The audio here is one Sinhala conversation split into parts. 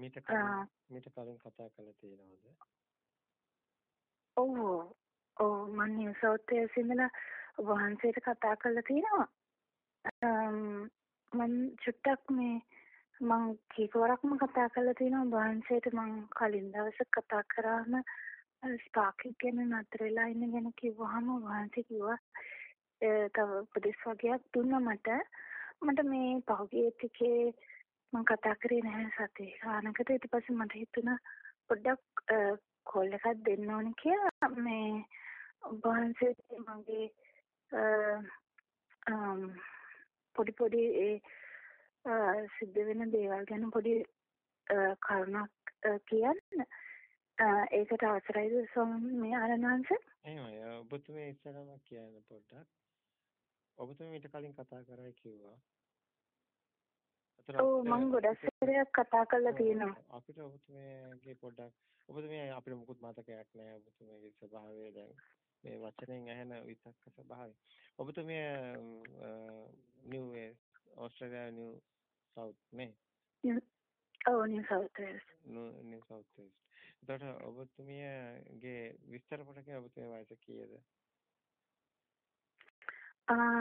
මීට කලින් මීට කලින් කතා කරලා තියෙනවද? ඔව් ඔව් මම නිව් සවුත් වේල්ස් ඉඳලා වහන්සේට කතා කරලා තියෙනවා. මම චුට්ටක් මේ මං කීපවරක්ම කතා කරලා තියෙනවා වහන්සේට මං කලින් දවසේ කතා කරාම ස්පාක් ගැන නතර වෙලා ඉන්න ගැන කිව්වහම වහන්සේ කිව්වා තව උපදෙස් වගේක් දුන්නා මට මට මේ පහුගිය ටිකේ මම කතා කරේ නැහැ සතේ. ගානකට ඊට පස්සේ මට හිතුණා පොඩ්ඩක් කෝල් එකක් දෙන්න ඕනේ කියලා. මේ වහන්සේට මගේ පොඩි පොඩි ඒ සිද්ධ වෙන දේවල් ගැන පොඩි කරුණක් කියන්න. ඒකට අවසරයිද ස්වාමී ආනන්දංශ එහෙමයි. ඔබතුමී ඉස්සරහම කියන්න පොඩ්ඩක්. ඔබතුමී ඊට කලින් කතා කරා කිව්වා. ඔව් මම ගොඩක් සැරයක් කතා කරලා තියෙනවා. අපිට ඔබතුමීගේ පොඩ්ඩක් ඔබතුමී අපිට මුකුත් මතකයක් නැහැ ඔබතුමීගේ ස්වභාවය දැන් මේ වචනෙන් ඇහෙන විතක්ක ස්වභාවය. ඔබතුමී නිව් ඕස්ට්‍රේලියා නිව් සවුත් නේ? ඔව් new south Wales new south Wales එතකොට ඔබතුමියගේ විස්තර පොඩ්ඩක් ඔබතුමිය වයස කීයද?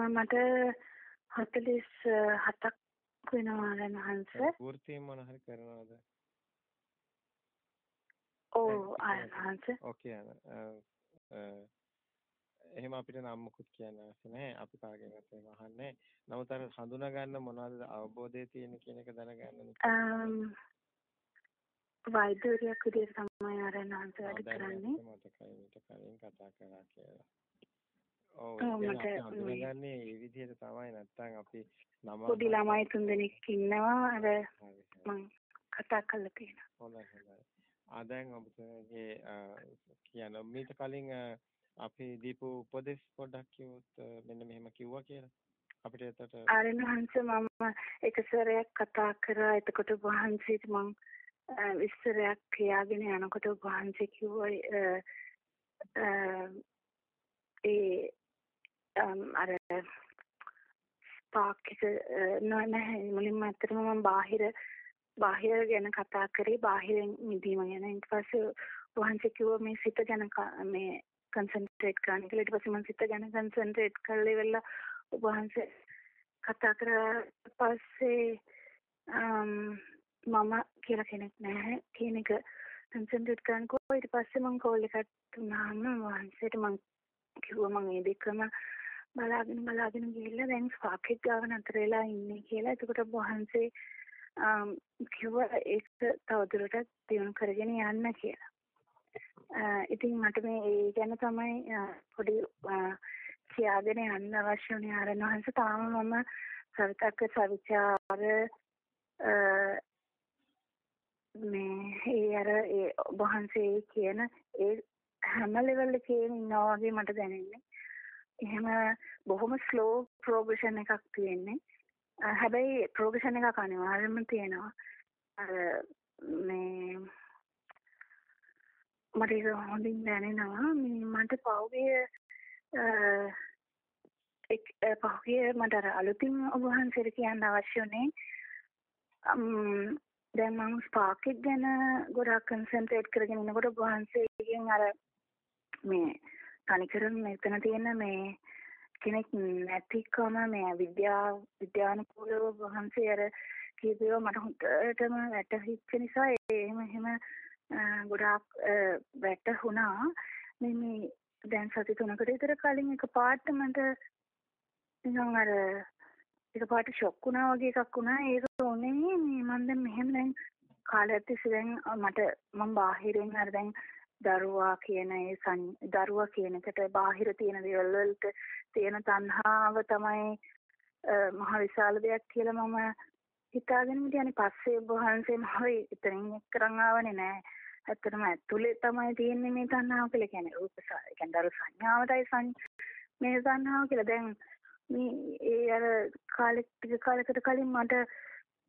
මට 47ක් වෙනවා රණහංශ. වෘත්තියෙන් මොන හරි කරනවද? ඔව් ආරණහංශ. ඕකේ එහෙම අපිට නම් මුකුත් කියන්න අවශ්‍ය නැහැ. අපි කාගෙන්වත් එහෙම අහන්නේ. නමුත් අර හඳුනා ගන්න මොනවද අවබෝධය තියෙන කියන එක දැනගන්න. වෛද්‍යවරියක් විදිහට තමයි ආරණාංශ වැඩ කරන්නේ. මතකයි මට කලින් කතා කරා කියලා. ඔව් මට හඳුනගන්නේ මේ විදිහට තමයි නැත්තම් අපි නම පොඩි ළමයි තුන්දෙනෙක් ඉන්නවා අර මම කතා කරලා තියෙනවා. හොඳයි හොඳයි. ආ දැන් ඔබතුමගේ කියන මීට කලින් අපි දීපු උපදේශ පොඩ්ඩක් කිව්වොත් මෙන්න මෙහෙම කිව්වා කියලා. අපිට එතකොට ආරණාංශ මම එක සැරයක් කතා කරා එතකොට වහන්සේට මම විස්තරයක් කියාගෙන යනකොට වහන්සේ කිව්වා ඒ Um, අර ස්පාක් එක uh, නැහැ. මුලින්ම ඇත්තටම මම බාහිර බාහිර ගැන කතා කරේ බාහිරින් මිදීම ගැන. ඊට පස්සේ වහන්සේ කිව්වා මේ සිත ගැන මේ කන්සන්ට්‍රේට් කරන්න කියලා. ඊට පස්සේ මම සිත ගැන කන්සන්ට්‍රේට් කරලා ඉවරලා වහන්සේ කතා කරා. පස්සේ um, මම කියලා කෙනෙක් නැහැ කියන එක කන්සන්ට්‍රේට් කරනකොට ඊට පස්සේ මම කෝල් එකක් දුන්නාම වහන්සේට මම කිව්වා මම මේ දෙකම බලාගෙන බලාගෙන ගිහිල්ලා දැන් ස්පාක් එක ගාව නතර වෙලා ඉන්නේ කියලා. එතකොට වහන්සේ කිව්වා ඒක තවදුරටත් දියුණු කරගෙන යන්න කියලා. ඉතින් මට මේ ඒ ගැන තමයි පොඩි කියාගෙන යන්න අවශ්‍ය වුණේ ආරණ වහන්සේ තාම මම සවිතක්ක සවිචාර මේ ඒ අර ඒ වහන්සේ කියන ඒ හැම ලෙවල් එකේම ඉන්නවා වගේ මට දැනෙන්නේ. එහෙම බොහොම ස්ලෝ ප්‍රෝග්‍රෙෂන් එකක් තියෙන්නේ. හැබැයි ප්‍රෝග්‍රෙෂන් එකක් අනිවාර්යයෙන්ම තියෙනවා. අර මේ මට ඒක හොඳින් දැනෙනවා. මේ මට පහුගිය එක් පහුගිය මට අර අලුතින් ඔබ වහන්සේට කියන්න අවශ්‍ය උනේ දැන් මම ස්පාක් එක ගැන ගොඩක් කන්සන්ට්‍රේට් කරගෙන ඉනකොට වහන්සේගෙන් අර මේ තනිකරම මෙතන තියෙන මේ කෙනෙක් නැතිකම මේ විද්‍යාව විද්‍යානුකූලව වහන්සේ අර කියපේවා මට හොඳටම වැටහිච්ච නිසා එහෙම එහෙම ගොඩාක් වැටහුණා. මේ මේ දැන් සති තුනකට විතර කලින් එකපාරට මට නිකන් අර එකපාරට ෂොක් වුණා වගේ එකක් වුණා. ඒක උනේ මේ මම දැන් මෙහෙම දැන් කාලයක් තිස්සේ දැන් මට මම බාහිරින් අර දැන් දරුවා කියන ඒ දරුවා කියන එකට බාහිර තියෙන දේවල් වලට තියෙන තණ්හාව තමයි මහ විශාල දෙයක් කියලා මම හිතාගෙන හිටියානේ. පස්සේ වහන්සේ මම එතනින් එක්කරන් ආවනේ නෑ. ඇත්තටම ඇතුලේ තමයි තියෙන්නේ මේ තණ්හාව කියලා කියන්නේ. රූප ඒ කියන්නේ දරු සංඥාවටයි මේ තණ්හාව කියලා. දැන් මේ ඒ අර කාලෙක ටික කාලයකට කලින් මට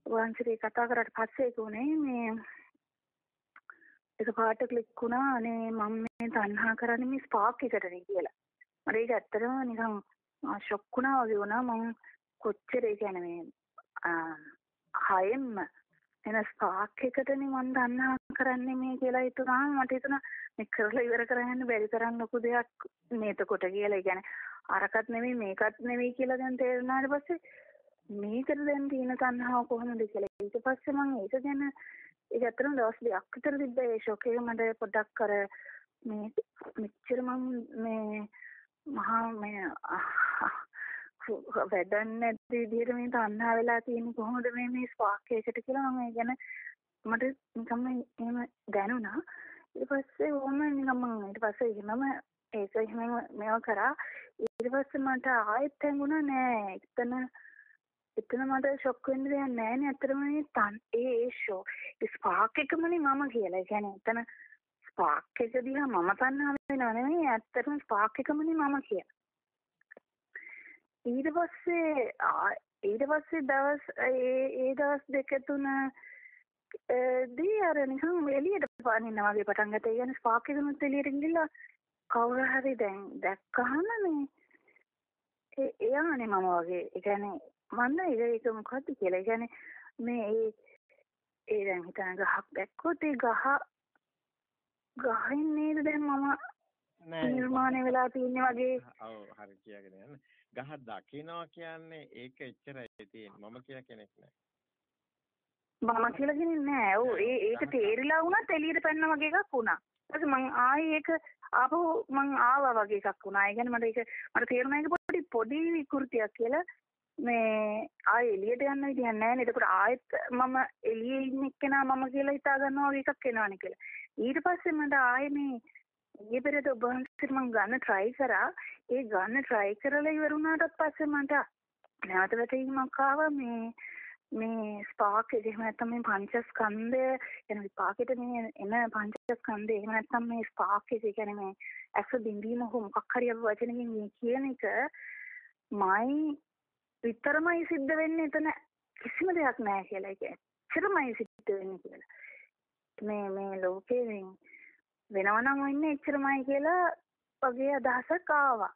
වහන්සේ කතා කරාට පස්සේ ඒක උනේ මේ ඒක පාට ක්ලික් වුණා අනේ මම මේ තණ්හා කරන්නේ මේ ස්පාක් එකටනේ කියලා. මට ඒක ඇත්තටම නිකන් ෂොක් වුණා වගේ වුණා මම කොච්චර ඒ කියන්නේ මේ හයෙන්ම එන ස්පාක් එකටනේ මම දන්නා කරන්නේ මේ කියලා හිතුනහම මට හිතුණා මේ කරලා ඉවර කරගන්න බැරි තරම් ලොකු දෙයක් මේතකොට කියලා. ඒ කියන්නේ අරකට නෙමෙයි මේකත් නෙමෙයි කියලා දැන් තේරුණාට පස්සේ මේකට දැන් තියෙන තණ්හාව කොහොමද කියලා. ඊට පස්සේ මම ඒක ගැන ඒක ඇත්තටම දවස් දෙකක් විතර තිබ්බ ඒ ෂොක් එක මට පොඩ්ඩක් කර මේ මෙච්චර මම මේ මහා මේ වැඩක් නැති විදිහට මේ තණ්හා වෙලා තියෙන්නේ කොහොමද මේ මේ ස්පාක් එකකට කියලා මම ඒ ගැන මට නිකම්ම එහෙම දැනුණා. ඊට පස්සේ ඕම නිකම් මම ඊට පස්සේ එහෙමම ඒක එහෙම මේවා කරා. ඊට පස්සේ මට ආයෙත් හැංගුණා නෑ. එතන එතන මට ෂොක් වෙන්න දෙයක් නෑනේ අතරම මේ තන් ඒ ඒ ෂෝ ස්පාක් එකමනේ මම කියලා. ඒ කියන්නේ එතන ස්පාක් එක දිහා මම තණ්හා වෙනව නෙමෙයි ඇත්තටම ස්පාක් එකමනේ මම කියලා. ඊට පස්සේ ඊට පස්සේ දවස් ඒ ඒ දවස් දෙක තුන දී අර නිකන් එළියට පානින්න වගේ පටන් ගත්තා. ඒ කියන්නේ ස්පාක් එකනුත් එළියට ගිහිල්ලා කවුරු හරි දැන් දැක්කහම මේ ඒ එයානේ මම වගේ. ඒ කියන්නේ මම ඒක මොකද්ද කියලා. ඒ කියන්නේ මේ ඒ ඒ දැන් හිතන ගහක් දැක්කොත් ඒ ගහ ගහින් නේද දැන් මම නිර්මාණය වෙලා තියන්නේ වගේ. ඔව් හරි කියාගෙන යන්න. ගහ දකිනවා කියන්නේ ඒක එච්චරයි තියෙන්නේ. මම කියලා කෙනෙක් නෑ. මම කියලා කෙනෙක් නෑ. ඔව් ඒ ඒක තේරිලා වුණත් එළියට පැන්න වගේ එකක් වුණා. ඊට මං ආයේ ඒක ආපහු මං ආවා වගේ එකක් වුණා. ඒ කියන්නේ මට ඒක මට තේරුණා ඒක පොඩි පොඩි විකෘතියක් කියලා. මේ ආයේ එළියට යන්න විදියක් නැහැ නේද? ඒකට ආයෙත් මම එළියේ ඉන්න එක්කෙනා මම කියලා හිතා ගන්නවා වගේ එකක් එනවනේ කියලා. ඊට පස්සේ මට ආයේ මේ ඊයේ පෙරේද ඔබ වහන්සේට මම ගන්න try කරා. ඒ ගන්න try කරලා ඉවරුණාට පස්සේ මට නැවත වැටීමක් ආවා මේ මේ ස්පාක් එක එහෙම නැත්නම් මේ පංචස්කන්ධය එන විපාකෙට මේ එන පංචස්කන්ධය එහෙම නැත්නම් මේ ස්පාක් එක කියන්නේ මේ ඇස බින්දීම හෝ මොකක් හරි අපි වචනකින් මේ කියන එක මයි විතරමයි සිද්ධ වෙන්නේ එතන කිසිම දෙයක් නැහැ කියලා ඒක එච්චරමයි සිද්ධ වෙන්නේ කියලා මේ මේ ලෝකේ වෙනවනම් වෙන්නේ එච්චරමයි කියලා වගේ අදහසක් ආවා.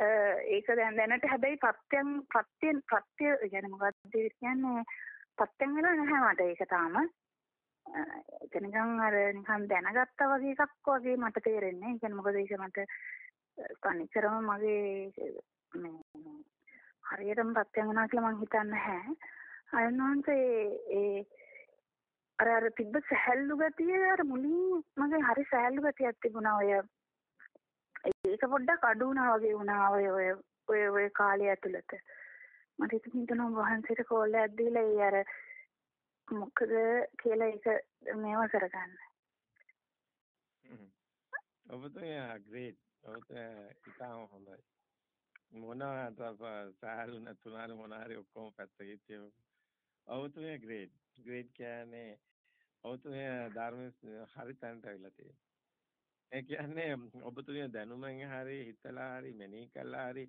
ඒක දැන් දැනට හැබැයි ප්‍රත්‍යයන් ප්‍රත්‍යයන් ප්‍රත්‍ය කියන්නේ මොකක්ද කියන්නේ ප්‍රත්‍යයන් වෙලා නැහැ මට ඒක තාම. ඒක නිකන් අර නිකන් දැනගත්තා වගේ එකක් වගේ මට තේරෙන්නේ. ඒ කියන්නේ මොකද ඒක මට තනිකරම මගේ මේ හරියටම ප්‍රත්‍යයන් වුණා කියලා මං හිතන්නේ නැහැ. අයන්වන්සේ ඒ අර අර තිබ්බ සැහැල්ලු ගතිය අර මුලින් මගේ හරි සැහැල්ලු ගතියක් තිබුණා ඔය ඒක පොඩ්ඩක් අඩු වුණා වගේ වුණා ඔය ඔය ඔය ඔය කාලය ඇතුළත. මට හිතෙනවා වහන්සේට කෝල් එකක් දීලා ඒ අර මොකද කියලා ඒක මේව කරගන්න. ඔබතුමිය ග්‍රේට් ඔබතුමිය ඉතාම හොඳයි. මොනවාට සාහලු නැතුණාර මොන හරි ඔක්කොම පැත්තකින් තියමු ඔබතුමිය ග්‍රේට් ග්‍රේඩ් කියන්නේ ඔබතුමිය ධර්මයේ හරි තැනට අවිලා තියෙනවා. ඒ කියන්නේ ඔබතුමිය දැනුමෙන් හරි හිතලා හරි මෙනෙහි කළා හරි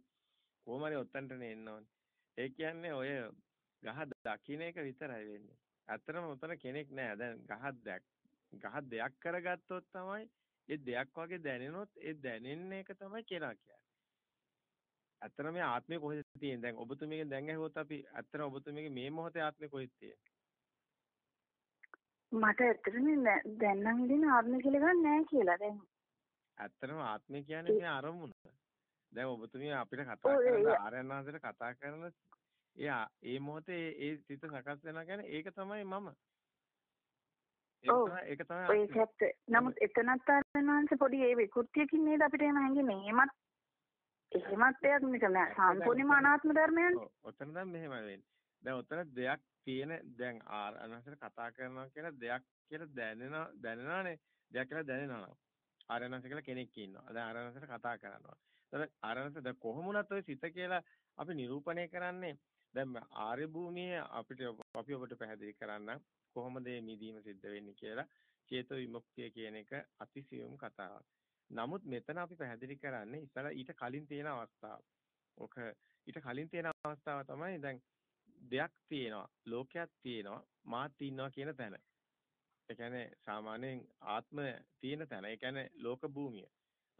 කොහොම හරි ඔතනටනේ එන්න ඕනේ. ඒ කියන්නේ ඔය ගහ දකින්න එක විතරයි වෙන්නේ. ඇත්තටම උතන කෙනෙක් නෑ. දැන් ගහ දැක් ගහ දෙයක් කරගත්තොත් තමයි ඒ දෙයක් වගේ දැනෙනොත් ඒ දැනෙන එක තමයි කෙනා කියන්නේ. ඇත්තටම මේ ආත්මය කොහෙද තියෙන්නේ? දැන් ඔබතුමියගෙන් දැන් ඇහුවොත් අපි ඇත්තටම ඔබතුමියගේ මේ මොහොතේ ආත්මය කොහෙද තියෙන්නේ? මට ඇත්තටම දැන් නම් ඉතින් ආත්මය කියලා ගන්න නැහැ කියලා දැන්. ඇත්තටම ආත්මය කියන්නේ මේ අරමුණ. දැන් ඔබතුමිය අපිට කතා කරන ආරයන්වහන්සේට කතා කරන එයා ඒ මොහොතේ ඒ සිත සකස් වෙනවා කියන්නේ ඒක තමයි මම. ඒක තමයි ඒක ඇත්ත. නමුත් එතනත් ආරයන්වහන්සේ පොඩි ඒ විකෘතියකින් නේද අපිට එහෙම හැංගෙන්නේ. එහෙමත් එහෙමත් දෙයක් නෙක නෑ සම්පූර්ණම අනාත්ම ධර්මයන්. ඔතන දැන් මෙහෙමයි වෙන්නේ. දැන් ඔතන දෙයක් තියෙන දැන් අනසර කතා කරනවා කියලා දෙයක් කියලා දැනෙන දැනෙනවානේ. දෙයක් කියලා දැනෙනවා ආරණස කියලා කෙනෙක් ඉන්නවා. දැන් ආරණසට කතා කරනවා. දැන් ආරණස දැන් කොහොමුණත් ඔය සිත කියලා අපි නිරූපණය කරන්නේ? දැන් ආර්ය භූමියේ අපිට අපි ඔබට පැහැදිලි කරන්න කොහොමද මේ මිදීම සිද්ධ වෙන්නේ කියලා. චේතෝ විමුක්තිය කියන එක අතිසියුම් කතාවක්. නමුත් මෙතන අපි පැහැදිලි කරන්නේ ඉතල ඊට කලින් තියෙන අවස්ථාව. ඔක ඊට කලින් තියෙන අවස්ථාව තමයි දැන් දෙයක් තියෙනවා ලෝකයක් තියෙනවා මාත් ඉන්නවා කියන තැන. ඒ කියන්නේ සාමාන්‍යයෙන් ආත්ම තියෙන තැන. ඒ කියන්නේ ලෝක භූමිය.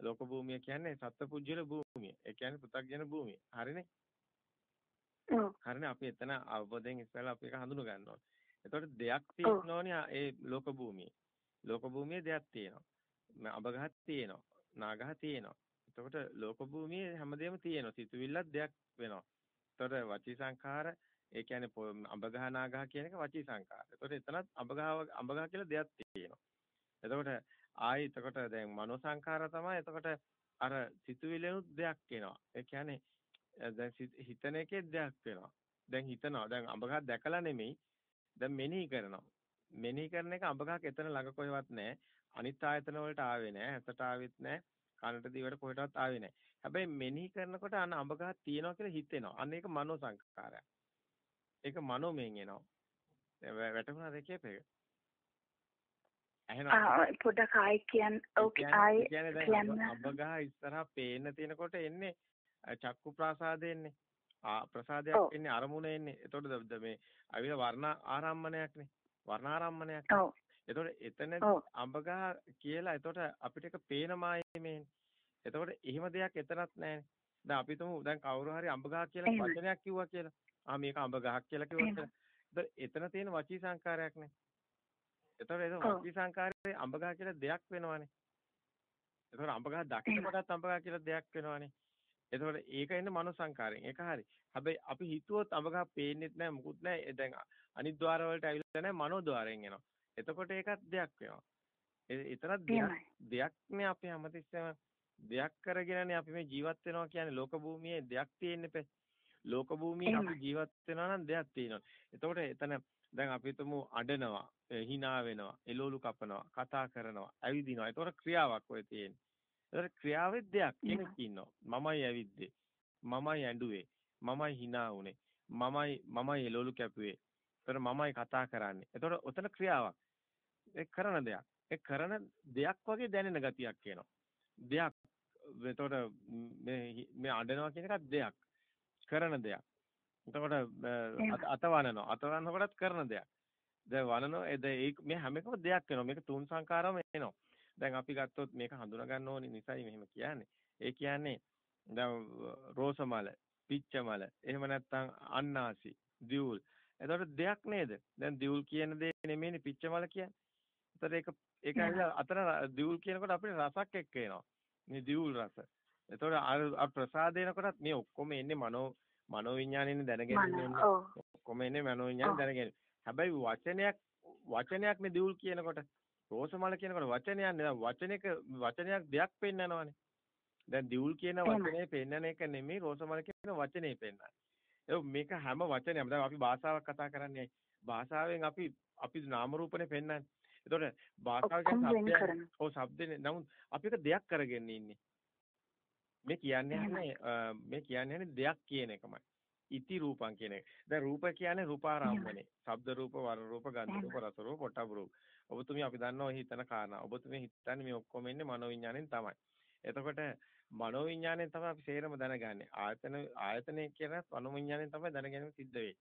ලෝක භූමිය කියන්නේ සත්පුජ්‍යල භූමිය. ඒ කියන්නේ පෘථග්ජන භූමිය. හරිනේ? හරිනේ අපි එතන අවබෝධයෙන් ඉස්සෙල්ලා අපි ඒක හඳුන ගන්නවා. එතකොට දෙයක් තියෙන්න ඕනේ ඒ ලෝක භූමියේ. ලෝක භූමියේ දෙයක් තියෙනවා. අබගහක් තියෙනවා. නාගහ තියෙනවා. එතකොට ලෝක භූමියේ හැමදේම තියෙනවා. සිතුවිල්ලක් දෙයක් වෙනවා. එතකොට වචී සංඛාර ඒ කියන්නේ අඹගහ නාගහ කියන එක වචී සංකාර. එතකොට එතනත් අඹගහ අඹගහ කියලා දෙයක් තියෙනවා. එතකොට ආයි එතකොට දැන් මනෝ සංඛාර තමයි එතකොට අර සිතුවිලෙනුත් දෙයක් එනවා. ඒ කියන්නේ දැන් හිතන එකේ දෙයක් වෙනවා. දැන් හිතනවා. දැන් අඹගහ දැකලා නෙමෙයි. දැන් මෙනෙහි කරනවා. මෙනෙහි කරන එක අඹගහක් එතන ළඟ කොහෙවත් නැහැ. අනිත් ආයතන වලට ආවේ නැහැ. ඇසට ආවෙත් නැහැ. කනට දිවට කොහෙටවත් ආවේ නැහැ. හැබැයි මෙනෙහි කරනකොට අන්න අඹගහ තියෙනවා කියලා හිතෙනවා. අන්න ඒක මනෝ සංස්කාරයක්. ඒක මනෝමයෙන් එනවා. වැටුණාද කියපේක? ඇහෙනවා. පොඩක් ආයි කියන්න ඕකේ ආයි කියන්න. අබගහ ඉස්සරහා පේන්න තියෙනකොට එන්නේ චක්කු ප්‍රාසාදේ එන්නේ. ආ ප්‍රසාදයක් එන්නේ අරමුණ එන්නේ. එතකොට මේ අවිල වර්ණ ආරම්මණයක්නේ. වර්ණ ආරම්මණයක්. ඔව්. එතකොට එතන අඹගහ කියලා එතකොට අපිට එක පේන මායෙමේ. එතකොට එහෙම දෙයක් එතනත් නැහැ. දැන් අපි තුමු දැන් කවුරු හරි අඹගහ කියලා වචනයක් කිව්වා කියලා. ආ මේක අඹ ගහක් කියලා කිව්වොත් එතන තියෙන වචී සංකාරයක්නේ. එතකොට ඒක වචී සංකාරයේ අඹ ගහ කියලා දෙයක් වෙනවනේ. එතකොට අඹ ගහ දකිනකොටත් අඹ ගහ කියලා දෙයක් වෙනවනේ. එතකොට ඒක එන්නේ මනෝ සංකාරයෙන්. ඒක හරි. හැබැයි අපි හිතුවොත් අඹ ගහ පේන්නේත් නැහැ මුකුත් නැහැ. දැන් අනිත් ద్వාර වලට ඇවිල්ලා නැහැ මනෝ ద్వාරයෙන් එනවා. එතකොට ඒකත් දෙයක් වෙනවා. එතනත් දෙයක් දෙයක්නේ අපි හැමතිස්සෙම දෙයක් කරගෙනනේ අපි මේ ජීවත් වෙනවා කියන්නේ ලෝක භූමියේ දෙයක් තියෙන්නේ ලෝක භූමියේ අපි ජීවත් වෙනවා නම් දෙයක් තියෙනවා. එතකොට එතන දැන් අපි හිතමු අඬනවා, hina වෙනවා, එළවලු කපනවා, කතා කරනවා, ඇවිදිනවා. ඒතකොට ක්‍රියාවක් ඔය තියෙන්නේ. ඒතකොට ක්‍රියාවෙත් දෙයක් කෙනෙක් ඉන්නවා. මමයි ඇවිද්දේ. මමයි ඇඬුවේ. මමයි hina වුනේ. මමයි මමයි එළවලු කැපුවේ. ඒතකොට මමයි කතා කරන්නේ. ඒතකොට ඔතන ක්‍රියාවක්. ඒ කරන දෙයක්. ඒ කරන දෙයක් වගේ දැනෙන ගතියක් එනවා. දෙයක්. එතකොට මේ මේ අඬනවා කියන එකත් දෙයක්. කරන දෙයක්. එතකොට අතවනනවා. අතවනකොටත් කරන දෙයක්. දැන් වනනෝ ඒ මේ හැම එකම දෙයක් වෙනවා. මේක තුන් සංකාරම එනවා. දැන් අපි ගත්තොත් මේක හඳුනා ගන්න ඕනි නිසායි මෙහෙම කියන්නේ. ඒ කියන්නේ දැන් රෝසමල, පිච්චමල, එහෙම නැත්නම් අන්නාසි, දියුල්. එතකොට දෙයක් නේද? දැන් දියුල් කියන දේ නෙමෙයිනේ පිච්චමල කියන්නේ. එතකොට ඒක ඒක ඇවිල්ලා අතන දියුල් කියනකොට අපිට රසක් එක්ක එනවා. මේ දියුල් රස. එතකොට අර ප්‍රසාදේනකොටත් මේ ඔක්කොම එන්නේ මනෝ මනෝ විඥානයෙන් දැනගැනීම ඔක්කොම එන්නේ මනෝ විඥානයෙන් දැනගැනීම. හැබැයි වචනයක් වචනයක් නේ දියුල් කියනකොට රෝසමල කියනකොට වචනයක් නේ වචනයක වචනයක් දෙයක් පෙන්නනවානේ. දැන් දියුල් කියන වචනේ පෙන්නන එක නෙමෙයි රෝසමල කියන වචනේ පෙන්නන්නේ. ඒ මේක හැම වචනයක්ම දැන් අපි භාෂාවක් කතා කරන්නේ භාෂාවෙන් අපි අපි නාම රූපනේ පෙන්නන්නේ. එතකොට භාෂාව කියන්නේ ශබ්දයක්. ඔව් ශබ්දනේ. නමුත් අපි එක දෙයක් කරගෙන ඉන්නේ. මේ කියන්නේ මේ කියන්නේ දෙයක් කියන එකමයි. ඉති රූපං කියන එක. දැන් රූප කියන්නේ රූපාරම්භනේ. ශබ්ද රූප, වර්ණ රූප, ගන්ධ රූප, රස රූප, පොට්ටබ රූප. ඔබතුමිය අපි දන්නවා හිතන කාරණා. ඔබතුමිය හිතන්නේ මේ ඔක්කොම ඉන්නේ මනෝවිඤ්ඤාණයෙන් තමයි. එතකොට මනෝවිඤ්ඤාණයෙන් තමයි අපි සේරම දැනගන්නේ. ආයතන ආයතනය කියන මනෝවිඤ්ඤාණයෙන් තමයි දැනගැනීම සිද්ධ වෙන්නේ.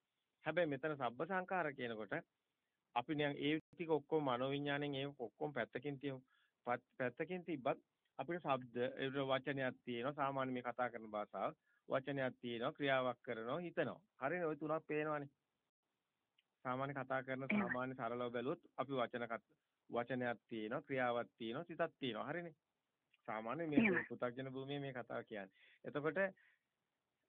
හැබැයි මෙතන සබ්බ සංඛාර කියනකොට අපි නිකන් ඒ ටික ඔක්කොම මනෝවිඤ්ඤාණයෙන් ඒ ඔක්කොම පැත්තකින් තියමු. පැත්තකින් තිබ්බත් අපිට ශබ්ද වචනයක් තියෙනවා. සාමාන්‍ය මේ කතා කරන භාෂාව. වචනයක් තියෙනවා ක්‍රියාවක් කරනවා හිතනවා. හරිනේ? ওই තුනක් පේනවනේ. සාමාන්‍ය කතා කරන සාමාන්‍ය සරලව බැලුවොත් අපි වචන වචනයක් තියෙනවා ක්‍රියාවක් තියෙනවා සිතක් තියෙනවා. හරිනේ? සාමාන්‍ය මේ පුතග්ජන භූමියේ මේ කතාව කියන්නේ. එතකොට දැන්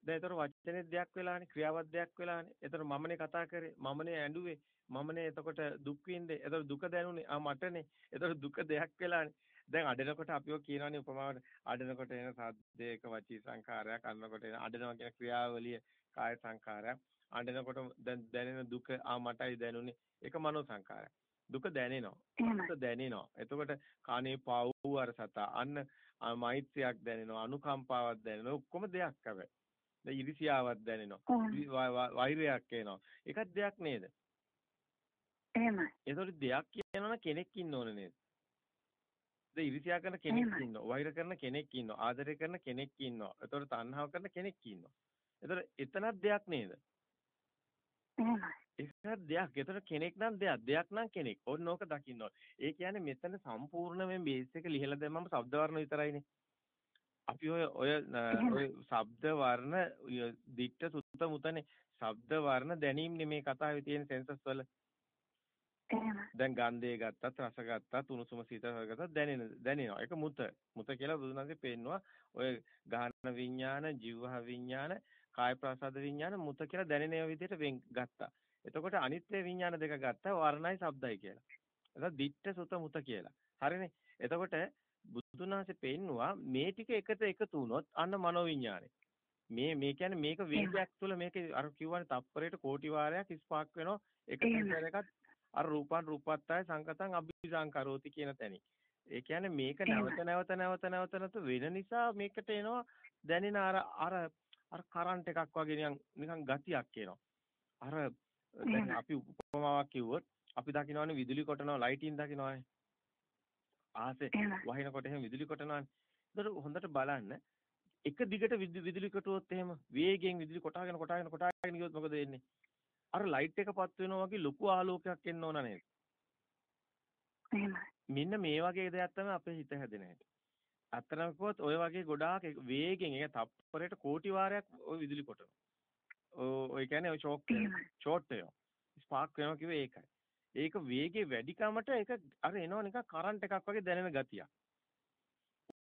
ඒතර වචනේ දෙයක් වෙලානේ ක්‍රියාවක් දෙයක් වෙලානේ. ඒතර මමනේ කතා කරේ මමනේ ඇඬුවේ මමනේ එතකොට දුක් විඳේ. එතකොට දුක දැනුනේ ආ මටනේ. එතකොට දුක දෙයක් වෙලානේ දැන් අඩනකොට අපිව කියනවනේ උපමාවට. අඩනකොට එන සද්දේක වචී සංඛාරයක් අන්නකොට එන අඩනවා කියන ක්‍රියාවලිය කාය සංඛාරයක්. අඩනකොට දැන් දැනෙන දුක ආ මටයි දැනුනේ. ඒක මනෝ සංඛාරයක්. දුක දැනෙනවා. දුක දැනෙනවා. එතකොට කානේ පාවු අර සතා. අන්න මෛත්‍රියක් දැනෙනවා. අනුකම්පාවක් දැනෙනවා. ඔක්කොම දෙයක් හැබැයි. දැන් ඉරිසියාවක් දැනෙනවා. වෛරයක් එනවා. ඒකත් දෙයක් නේද? එහෙමයි. ඒතකොට දෙයක් කියනවනම් කෙනෙක් ඉන්න ඕනේ නේද ඉරිසියා කරන කෙනෙක් ඉන්නවා. වෛර කරන කෙනෙක් ඉන්නවා. ආදරය කරන කෙනෙක් ඉන්නවා. ඒතකොට තණ්හාව කරන කෙනෙක් ඉන්නවා. ඒතකොට එතනක් දෙයක් නේද? ඒකත් දෙයක්. ඒතකොට කෙනෙක් නම් දෙයක්. දෙයක් නම් කෙනෙක්. ඕන ඕක දකින්න ඒ කියන්නේ මෙතන සම්පූර්ණයෙන් බේස් එක ලිහලා දැම්මම ශබ්ද වර්ණ විතරයිනේ. අපි ඔය ඔය ඔය ශබ්ද වර්ණ දිට්ඨ සුත්ත මුතනේ ශබ්ද වර්ණ දැනීම නෙමේ කතාවේ තියෙන සෙන්සස් වල දැන් ගන්ධය ගත්තත් රස ගත්තත් උණුසුම සීතල ගත්තත් දැනෙන දැනෙනවා. ඒක මුත. මුත කියලා බුදුනාගේ පෙන්නවා. ඔය ගාහන විඥාන, ජීවහ විඥාන, කාය ප්‍රසාද විඥාන මුත කියලා දැනෙන විදිහට ගත්තා. එතකොට අනිත්‍ය විඥාන දෙක ගත්තා වර්ණයි ශබ්දයි කියලා. එතකොට දිට්ඨ සුත මුත කියලා. හරිනේ. එතකොට බුදුනාසේ පෙන්නවා මේ ටික එකට එකතු වුණොත් අන්න මනෝවිඤ්ඤාණය. මේ මේ කියන්නේ මේක වේගයක් තුළ මේක අර කියවනේ තප්පරයට කෝටි වාරයක් ස්පාක් වෙනවා එක එකත් අර රූපං රූපත්තය සංකතං අභිසංකරෝති කියන තැනින්. ඒ කියන්නේ මේක නැවත නැවත නැවත නැවත වෙන නිසා මේකට එනවා දැනෙන අර අර අර කරන්ට් එකක් වගේ නිකන් නිකන් ගතියක් එනවා. අර දැන් අපි උපමාවක් කිව්වොත් අපි දකින්නවනේ විදුලි කොටනවා ලයිටින් දකින්නවනේ. ආසේ වහිනකොට එහෙම විදුලි කොටනවානේ. ඒතර හොඳට බලන්න එක දිගට විදුලි කොටුවොත් එහෙම වේගයෙන් විදුලි කොටාගෙන කොටාගෙන කොටාගෙන ගියොත් මොකද වෙන්නේ? අර ලයිට් එක පත් වෙනවා වගේ ලොකු ආලෝකයක් එන්න ඕන නේද? එහෙමයි. මෙන්න මේ වගේ දෙයක් තමයි අපේ හිත හැදෙන හැටි. අතරකවත් ඔය වගේ ගොඩාක් වේගෙන් ඒක තප්පරයට කෝටි වාරයක් ওই විදුලි කොටනවා. ඔය කියන්නේ ඔය ෂෝක් ෂෝට් එක. ස්පාර්ක් වෙනවා කිව්වේ ඒකයි. ඒක වේගේ වැඩිකමට ඒක අර එනවා නිකන් කරන්ට් එකක් වගේ දැනෙන ගතියක්.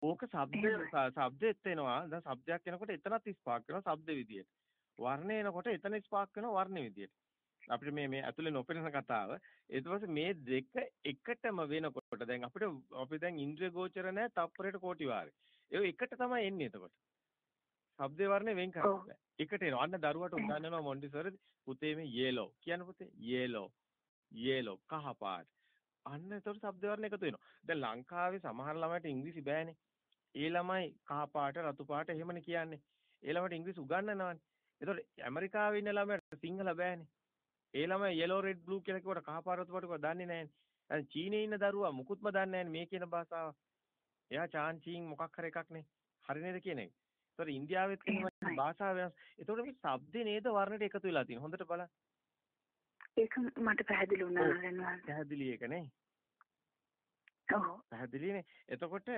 ඕක ශබ්ද ශබ්දෙත් එනවා. දැන් ශබ්දයක් එනකොට එතනත් ස්පාර්ක් වෙනවා ශබ්ද විදියට. වර්ණ එනකොට එතන ස්පාර්ක් වෙනවා වර්ණ විදියට. අපිට මේ මේ ඇතුලේ නොපෙනෙන කතාව. ඊට පස්සේ මේ දෙක එකටම වෙනකොට දැන් අපිට අපි දැන් ඉන්ද්‍රිය ගෝචර නැහැ තප්පරයට කෝටි වාරේ. ඒ එකට තමයි එන්නේ එතකොට. ශබ්දේ වර්ණේ වෙන් කරන්න. එකට එනවා. අන්න දරුවට උගන්වනවා මොන්ටිසෝරි පුතේ මේ yellow කියන පුතේ yellow yellow කහ පාට. අන්න එතකොට ශබ්ද වර්ණ එකතු වෙනවා. දැන් ලංකාවේ සමහර ළමයිට ඉංග්‍රීසි බෑනේ. ඒ ළමයි කහ පාට රතු පාට එහෙමනේ කියන්නේ. ඒ ළමයිට ඉංග්‍රීසි උගන්වනවානේ. එතකොට ඇමරිකාවේ ඉන්න ළමයට සිංහල බෑනේ. ඒ ළමයි yellow red blue කියලා කිව්වට කහ පාට රතු පාට කිව්වට දන්නේ නැහැනේ. දැන් චීනේ ඉන්න දරුවා මුකුත්ම දන්නේ නැහැනේ මේ කියන භාෂාව. එයා චාන් චීන් මොකක් හරි එකක් නේ. හරි නේද කියන එක. ඒතකොට ඉන්දියාවෙත් එහෙම භාෂාව වෙනස්. ඒතකොට මේ ශබ්දේ නේද වර්ණයට එකතු වෙලා තියෙන්නේ. හොඳට බලන්න. ඒක මට පැහැදිලි වුණා නේද? පැහැදිලි ඒක නේ. ඔව්. පැහැදිලිනේ. එතකොට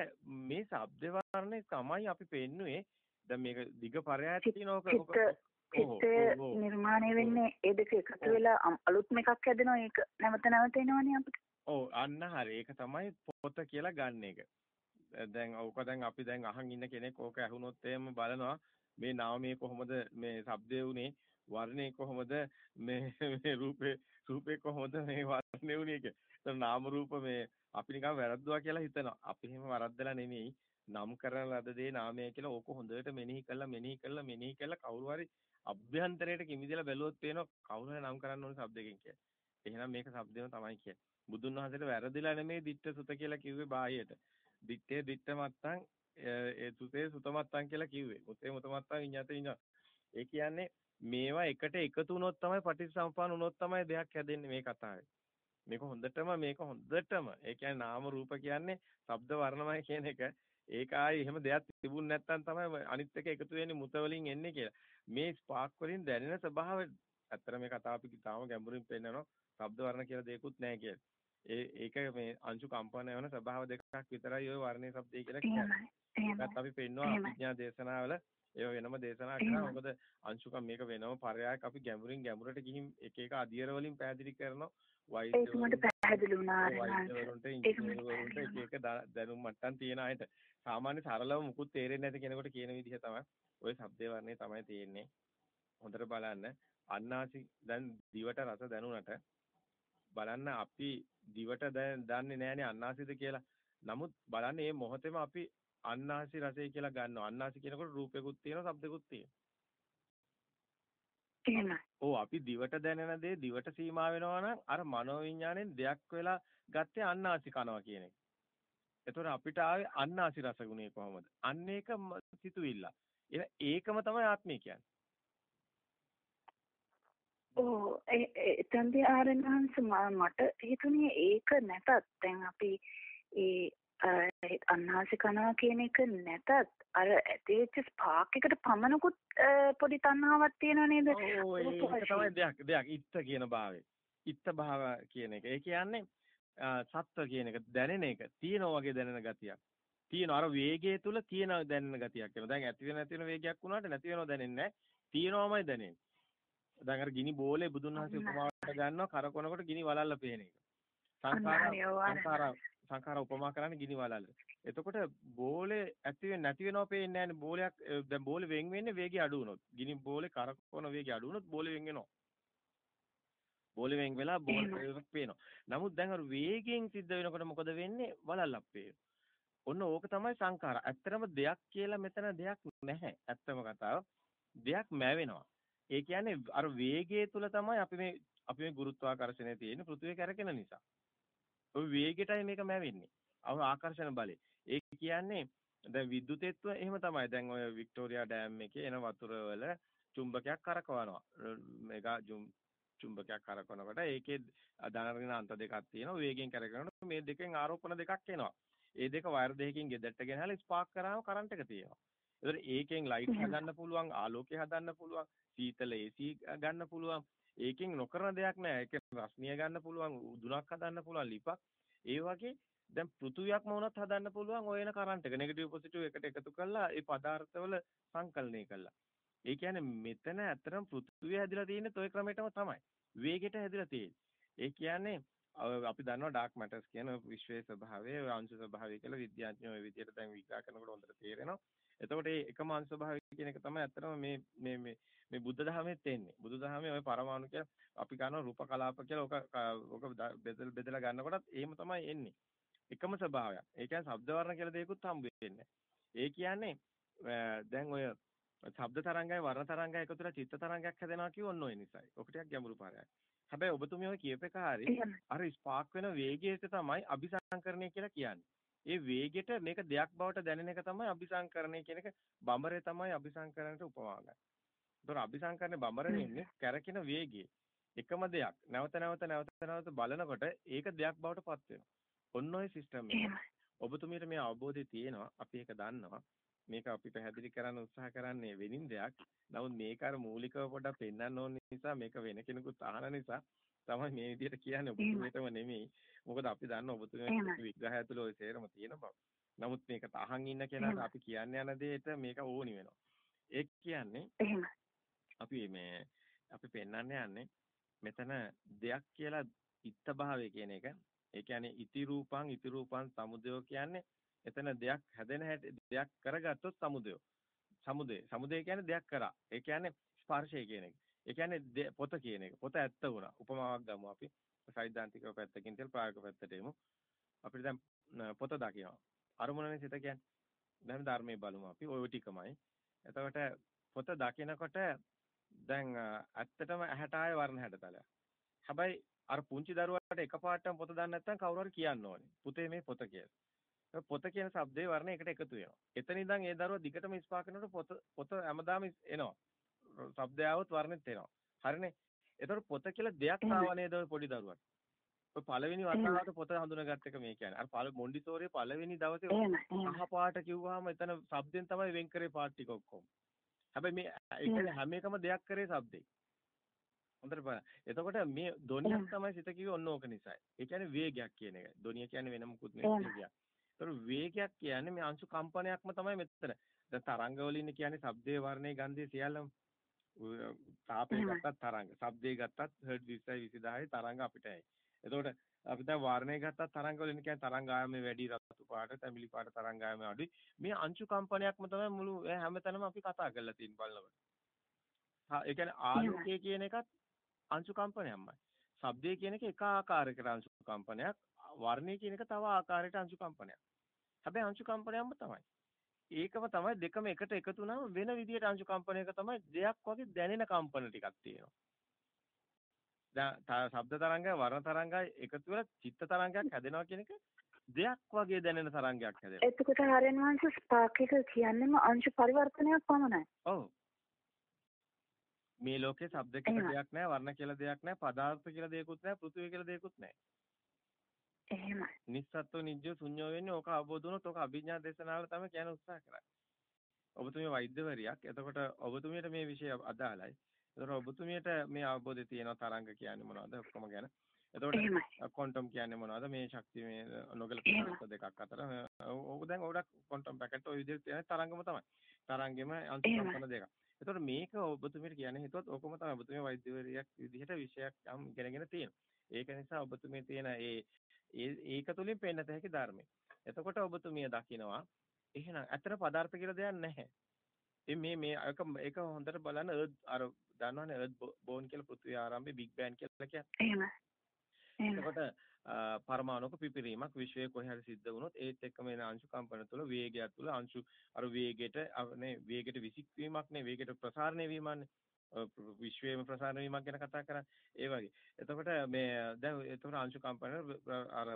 මේ ශබ්ද වර්ණේ තමයි අපි පෙන්නුවේ. දැන් මේක දිග පරයයක් තියෙනවක චිත්තය නිර්මාණය වෙන්නේ ඒ දෙක එකතු වෙලා අලුත්ම එකක් හැදෙනවා ඒක නැවත නැවත එනවනේ අපිට. ඔව් අන්න හරි. ඒක තමයි පොත කියලා ගන්න එක. දැන් ඕක දැන් අපි දැන් අහන් ඉන්න කෙනෙක් ඕක ඇහුනොත් එහෙම බලනවා මේ නාමයේ කොහොමද මේ ශබ්දේ උනේ වර්ණේ කොහොමද මේ මේ රූපේ රූපේ කොහොමද මේ වර්ණේ උනේ කිය. ඒතර නාම රූප මේ අපි නිකන් වැරද්දුවා කියලා හිතනවා. අපි එහෙම වරද්දලා නෙමෙයි. නම් කරන ලද දේ නාමය කියලා ඕක හොඳට මෙනෙහි කළා මෙනෙහි කළා මෙනෙහි කළා කවුරු හරි අභ්‍යන්තරයට කිමිදෙලා බැලුවොත් පේනවා කවුරු හරි නම් කරන්න ඕනේ શબ્දකින් කියලා. එහෙනම් මේක શબ્දේම තමයි කියන්නේ. බුදුන් වහන්සේට වැරදිලා නෙමෙයි ditta සුත කියලා කිව්වේ බාහියට. ditte ditta මත්තං ඒ සුතේ සුත මත්තං කියලා කිව්වේ. මුතේ මුත මත්තං විඤ්ඤාතේ විඤ්ඤාත. ඒ කියන්නේ මේවා එකට එකතු වුණොත් තමයි පටිච්චසමුපාන වුණොත් තමයි දෙයක් හැදෙන්නේ මේ කතාවේ. මේක හොඳටම මේක හොඳටම ඒ කියන්නේ නාම රූප කියන්නේ ශබ්ද වර්ණමය කියන එක ඒක ආයේ එහෙම දෙයක් තිබුණ නැත්නම් තමයි අනිත් එක එකතු වෙන්නේ මුත වලින් එන්නේ කියලා. මේ ස්පාර්ක් වලින් දැනෙන ස්වභාවය ඇත්තට මේ කතාව අපි තාම ගැඹුරින් පෙන්නනවා. ශබ්ද වර්ණ කියලා දෙයක්වත් නැහැ කියලා. ඒ ඒක මේ අංශු කම්පන වෙන ස්වභාව දෙකක් විතරයි ওই වර්ණේ ශබ්දේ කියලා කියන්නේ. ඒකත් අපි පෙන්නවා විඥා දේශනාවල ඒව වෙනම දේශනා කරනවා. මොකද අංශුක මේක වෙනම පරයයක් අපි ගැඹුරින් ගැඹුරට ගිහින් එක එක අධියර වලින් පැහැදිලි කරනවා. ඒක මට පැහැදිලි වුණා. වෛද්‍යවරුන්ට ඉංජිනේරුවරුන්ට එක එක දැනුම් මට්ටම් තියෙන අයට සාමාන්‍ය සරලව මුකුත් තේරෙන්නේ නැති කෙනෙකුට කියන විදිහ තමයි ওই ශබ්දේ වර්ණේ තමයි තියෙන්නේ. හොඳට බලන්න. අන්නාසි දැන් දිවට රස දැනුණට බලන්න අපි දිවට දන්නේ නැහනේ අන්නාසිද කියලා. නමුත් බලන්න මේ මොහොතේම අපි අන්නාසි රසය කියලා ගන්නවා. අන්නාසි කියනකොට රූපෙකුත් තියෙනවා, ශබ්දෙකුත් තියෙනවා. එහෙමයි. ඔව් අපි දිවට දැනෙන දේ දිවට සීමා වෙනවා නම් අර මනෝවිඤ්ඤාණයෙන් දෙයක් වෙලා ගත්තේ අන්නාසි කනවා කියන එක. එතකොට අපිට ආවේ අන්නාසි රස ගුණේ කොහොමද? අන්න ඒක සිතුවිල්ල. ඒකම තමයි ආත්මය කියන්නේ. ඔව් එතෙන්දී ආරණහන්ස මට හිතුනේ ඒක නැතත් දැන් අපි ඒ අන්නාසි කනවා කියන එක නැතත් අර ඇතිවෙච්ච ස්පාක් එකට පමණකුත් පොඩි තණ්හාවක් තියෙනව නේද? ඔව් ඒක තමයි දෙයක් දෙයක් ඉත්ත කියන භාවය. ඉත්ත භාව කියන එක. ඒ කියන්නේ සත්ව කියන එක දැනෙන එක තියෙනවා වගේ දැනෙන ගතියක්. තියෙන අර වේගය තුල තියෙන දැනෙන ගතියක් වෙනවා. දැන් ඇති වෙන නැති වෙන වේගයක් වුණාට නැති වෙනව දැනෙන්නේ නැහැ. තියෙනවමයි දැනෙන්නේ. දැන් අර ගිනි බෝලේ බුදුන් වහන්සේ උපමාවට ගන්නවා කරකොනකොට ගිනි වලල්ල පේන එක. සංඛාර සංඛාර උපමා කරන්නේ ගිනි වලල්ල. එතකොට බෝලේ ඇති වෙන්නේ නැති වෙනව පේන්නේ නැහැනේ. බෝලයක් දැන් බෝලේ වෙන් වෙන්නේ වේගය අඩු වුණොත්. ගිනි බෝලේ කරකවන වේගය අඩු වුණොත් බෝලේ වෙන් වෙනවා. බෝලේ වෙන් වෙලා බෝල් පේනවා. නමුත් දැන් අර වේගයෙන් සිද්ධ වෙනකොට මොකද වෙන්නේ? වලල්ලක් පේනවා. ඔන්න ඕක තමයි සංඛාර. ඇත්තටම දෙයක් කියලා මෙතන දෙයක් නැහැ. ඇත්තම කතාව. දෙයක් මැවෙනවා. ඒ කියන්නේ අර වේගය තුල තමයි අපි මේ අපි මේ ගුරුත්වාකර්ෂණය තියෙන්නේ පෘථිවිය කැරකෙන නිසා. ওই වේගයටයි මේක මැවෙන්නේ. අව ආකර්ෂණ බලය. ඒ කියන්නේ දැන් විද්‍යුතෙත්ව එහෙම තමයි. දැන් ඔය වික්ටෝරියා ඩෑම් එකේ එන වතුර වල චුම්බකයක් කරකවනවා. මේක චුම්බකයක් කරකවනකොට ඒකේ ධනරින අන්ත දෙකක් තියෙනවා. වේගයෙන් කරකවනකොට මේ දෙකෙන් ආරෝපණ දෙකක් එනවා. ඒ දෙක වයර් දෙකකින් ගෙදරට ගෙනහලා ස්පාර්ක් කරාම කරන්ට් එක තියෙනවා. ඒතර ඒකෙන් ලයිට් හදන්න පුළුවන්, ආලෝකය හදන්න පුළුවන්, සීතල AC ගන්න පුළුවන්. ඒකෙන් නොකරන දෙයක් නෑ. ඒක රස්නිය ගන්න පුළුවන්, උදුනක් හදන්න පුළුවන්, ලිපක්. ඒ වගේ දැන් පෘථුවියක්ම වුණත් හදන්න පුළුවන් ඔය එන කරන්ට් එක නෙගටිව් පොසිටිව් එකට එකතු කරලා ඒ පදාර්ථවල සංකලනය කළා. ඒ කියන්නේ මෙතන ඇත්තටම පෘථුවිය හැදිලා තියෙන්නේ toy ක්‍රමයටම තමයි. වේගයට හැදිලා තියෙන්නේ. ඒ කියන්නේ අපි දන්නවා ඩාර්ක් මැටර්ස් කියන විශ්වයේ ස්වභාවය අංශ ස්වභාවය කියලා විද්‍යාඥයෝ මේ විදිහට දැන් විග්‍රහ කරනකොට හොඳට තේරෙනවා. එතකොට මේ එකම අංශ ස්වභාවය කියන එක තමයි ඇත්තටම මේ මේ මේ මේ බුද්ධ ධර්මෙත් එන්නේ. බුදු දහමේ ওই පරමාණු කියලා අපි කරනවා රූප කලාප කියලා ඔක ඔක බෙදලා බෙදලා ගන්නකොටත් එහෙම තමයි එන්නේ. එකම ස්වභාවයක්. ඒ කියන්නේ ශබ්ද වර්ණ කියලා දෙයක්වත් හම්බ වෙන්නේ ඒ කියන්නේ දැන් ඔය ශබ්ද තරංගයි වර්ණ තරංගයි එකතු වෙලා චිත්ත තරංගයක් හැදෙනවා කිව්ව ඔන්න ඔය නිසායි. ඔක ටිකක් ගැඹුරු පාරයක්. හැබැයි ඔබතුමිය ඔය කියපේ කාරි අර ස්පාක් වෙන වේගයට තමයි අபிසංකරණය කියලා කියන්නේ. ඒ වේගෙට මේක දෙයක් බවට දැනෙන එක තමයි අபிසංකරණය කියන එක බඹරේ තමයි අபிසංකරණයට උපමාගන්නේ. ඒතොර අபிසංකරණේ බඹරේ ඉන්නේ කැරකෙන වේගයේ. එකම දෙයක් නැවත නැවත නැවත නැවත බලනකොට ඒක දෙයක් බවට පත් වෙනවා. ඔන්න ඔය සිස්ටම් එක. ඔබතුමියට මේ අවබෝධය තියෙනවා අපි ඒක දන්නවා. මේක අපි පැහැදිලි කරන්න උත්සාහ කරන්නේ වෙනින් දෙයක්. නමුත් මේක අර මූලිකව පොඩ්ඩක් පෙන්වන්න ඕන නිසා මේක වෙන කෙනෙකුත් අහන නිසා තමයි මේ විදිහට කියන්නේ ඔබතුමීටම නෙමෙයි. මොකද අපි දන්න ඔබතුමීගේ විග්‍රහය ඇතුළේ ওই සේරම තියෙන බව. නමුත් මේක තහන් ඉන්න කෙනාට අපි කියන්න යන දෙයට මේක ඕනි වෙනවා. ඒ කියන්නේ අපි මේ අපි පෙන්වන්න යන්නේ මෙතන දෙයක් කියලා ඉත්ත භාවය කියන එක. ඒ කියන්නේ ඉති රූපං ඉති රූපං සමුදය කියන්නේ එතන දෙයක් හැදෙන හැටි දෙයක් කරගත්තොත් සමුදය. සමුදය. සමුදය කියන්නේ දෙයක් කරා. ඒ කියන්නේ ස්පර්ශය කියන එක. ඒ කියන්නේ පොත කියන එක. පොත ඇත්ත වුණා. උපමාවක් ගමු අපි. සෛද්ධාන්තික පැත්තකින් තියලා ප්‍රායෝගික පැත්තට එමු. අපිට දැන් පොත දකිනවා. අරමුණනේ සිත කියන්නේ. දැන් ධර්මයේ බලමු අපි. ওই ටිකමයි. එතකොට පොත දකිනකොට දැන් ඇත්තටම ඇහැට ආය වර්ණ හැඩතලයක්. හැබැයි අර පුංචි දරුවාට එකපාරටම පොත දාන්න නැත්නම් කවුරු හරි කියන්න ඕනේ. පුතේ මේ පොත කියලා. පොත කියන શબ્දේ වර්ණ එකට එකතු වෙනවා. එතන ඉඳන් ඒ දරුවා දිගටම ඉස්පා කරනකොට පොත පොත හැමදාම එනවා. શબ્දය આવොත් වර්ණෙත් එනවා. හරිනේ. එතකොට පොත කියලා දෙයක් ආව නේද පොඩි දරුවාට. ඔය පළවෙනි වතාවට පොත හඳුනාගත්ත එක මේ කියන්නේ. අර පළ මොන්ඩිසෝරියේ පළවෙනි දවසේ අහ පාට කිව්වහම එතන શબ્දෙන් තමයි වෙන් කරේ පාට ටික ඔක්කොම. හැබැයි මේ ඒකනේ හැම එකම දෙයක් කරේ શબ્දේ. හොඳට බලන්න. එතකොට මේ ධොනියක් තමයි සිත කිව්වේ ඔන්න ඕක නිසායි. ඒ කියන්නේ වේගයක් කියන එක. ධොනිය කියන්නේ වෙන මොකුත් නෙවෙයි වේගයක්. ඒතර වේගයක් කියන්නේ මේ අංශු කම්පනයක්ම තමයි මෙතන. දැන් තරංග වලින් කියන්නේ ශබ්දේ වර්ණේ ගන්ධේ සියල්ලම තාපේ ගත්තත් තරංග. ශබ්දේ ගත්තත් හර්ට් 20යි 20000යි තරංග අපිට එයි. එතකොට අපි දැන් වර්ණේ ගත්තත් තරංග වලින් කියන්නේ තරංග ආයමේ වැඩි රතු පාට, තැඹිලි පාට තරංග ආයමේ අඩුයි. මේ අංශු කම්පනයක්ම තමයි මුළු හැමතැනම අපි කතා කරලා තියෙන බලනකොට. හා ඒ කියන්නේ ආලෝකය කියන එකත් අංශු කම්පනයක්මයි. ශබ්දය කියන එක එක ආකාරයකට අංශු කම්පනයක්. වර්ණය කියන එක තව ආකාරයකට අංශු කම්පනයක්. හැබැයි අංශු කම්පනයක්ම තමයි. ඒකම තමයි දෙකම එකට එකතු වුණාම වෙන විදියට අංශු කම්පනයක තමයි දෙයක් වගේ දැනෙන කම්පන ටිකක් තියෙනවා. දැන් ශබ්ද තරංගය වර්ණ තරංගය එකතු වෙලා චිත්ත තරංගයක් හැදෙනවා කියන එක දෙයක් වගේ දැනෙන තරංගයක් හැදෙනවා. එතකොට හරියන වංශ ස්පාක් එක කියන්නේම අංශු පරිවර්තනයක් පමණයි. ඔව්. මේ ලෝකේ ශබ්ද කියලා දෙයක් නැහැ, වර්ණ කියලා දෙයක් නැහැ, පදාර්ථ කියලා දෙයක්වත් නැහැ, පෘථිවි කියලා දෙයක්වත් නැහැ. එහෙමයි. නිස්සත්තු නිජ්ජෝ ශුන්‍යෝ වෙන්නේ ඕක අවබෝධ වුණොත් ඕක අභිඥා දේශනාවල තමයි කියන උත්සාහ කරන්නේ. ඔබතුමිය වෛද්‍යවරියක්. එතකොට ඔබතුමියට මේ විෂය අදාළයි. එතකොට ඔබතුමියට මේ අවබෝධය තියෙනවා තරංග කියන්නේ මොනවද ඔක්කොම ගැන. එතකොට ක්වොන්ටම් කියන්නේ මොනවද මේ ශක්තිය මේ නොගැලපෙන දෙකක් අතර ඕක දැන් ඔඩක් ක්වොන්ටම් පැකට් ඔය විදිහට තියෙන තරංගම තමයි. තරංගෙම අන්තිම දෙකක්. එතකොට මේක ඔබතුමියට කියන්නේ හිතුවත් ඕකම තමයි ඔබතුමිය වෛද්‍යවරියක් විදිහට විෂයක් යම් ඉගෙනගෙන තියෙනවා. ඒක නිසා ඔබතුමිය තියෙන ඒ ඒක තුලින් පෙන්නත හැකි ධර්මය. එතකොට ඔබතුමිය දකිනවා එහෙනම් ඇත්තට පදාර්ථ කියලා දෙයක් නැහැ. ඉතින් මේ මේ එක ඒක හොඳට බලන්න අර දන්නවනේ අර්ත් බෝන් කියලා පෘථිවි ආරම්භයේ බිග් බෑන් කියලා කියන්නේ. එහෙමයි. එතකොට පරමාණුක පිපිරීමක් විශ්වයේ කොහේ හරි සිද්ධ වුණොත් ඒත් එක්කම එන අංශු කම්පන තුළ වේගයක් තුළ අංශු අර වේගයට නේ වේගයට විසික්වීමක් නේ වේගයට ප්‍රසාරණය වීමන්නේ විශ්වයේම ප්‍රසාරණය වීමක් ගැන කතා කරන්නේ ඒ වගේ. එතකොට මේ දැන් එතකොට අංශු කම්පන අර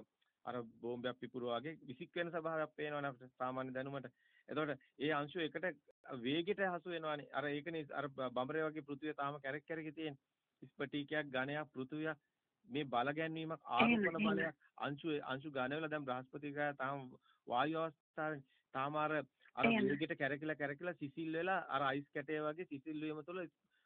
අර බෝම්බයක් පිපුරුවා වගේ විසික් වෙන ස්වභාවයක් පේනවනේ අපිට සාමාන්‍ය දැනුමට. එතකොට ඒ අංශු එකට වේගයට හසු වෙනවානේ. අර ඒකනේ අර බඹරේ වගේ පෘථිවිය තාම කැරක් කැරකි තියෙන. ස්පටිකයක් ඝනයක් පෘථිවියක් මේ බල ගැන්වීමක් ආරෝපණ බලයක් අංශු අංශු ඝනවල දැන් බ්‍රහස්පතිකය තාම වායු අවස්ථාවේ තාම අර අර වේගයට කැරකිලා කැරකිලා සිසිල් වෙලා අර අයිස් කැටය වගේ සිසිල් වීම තුළ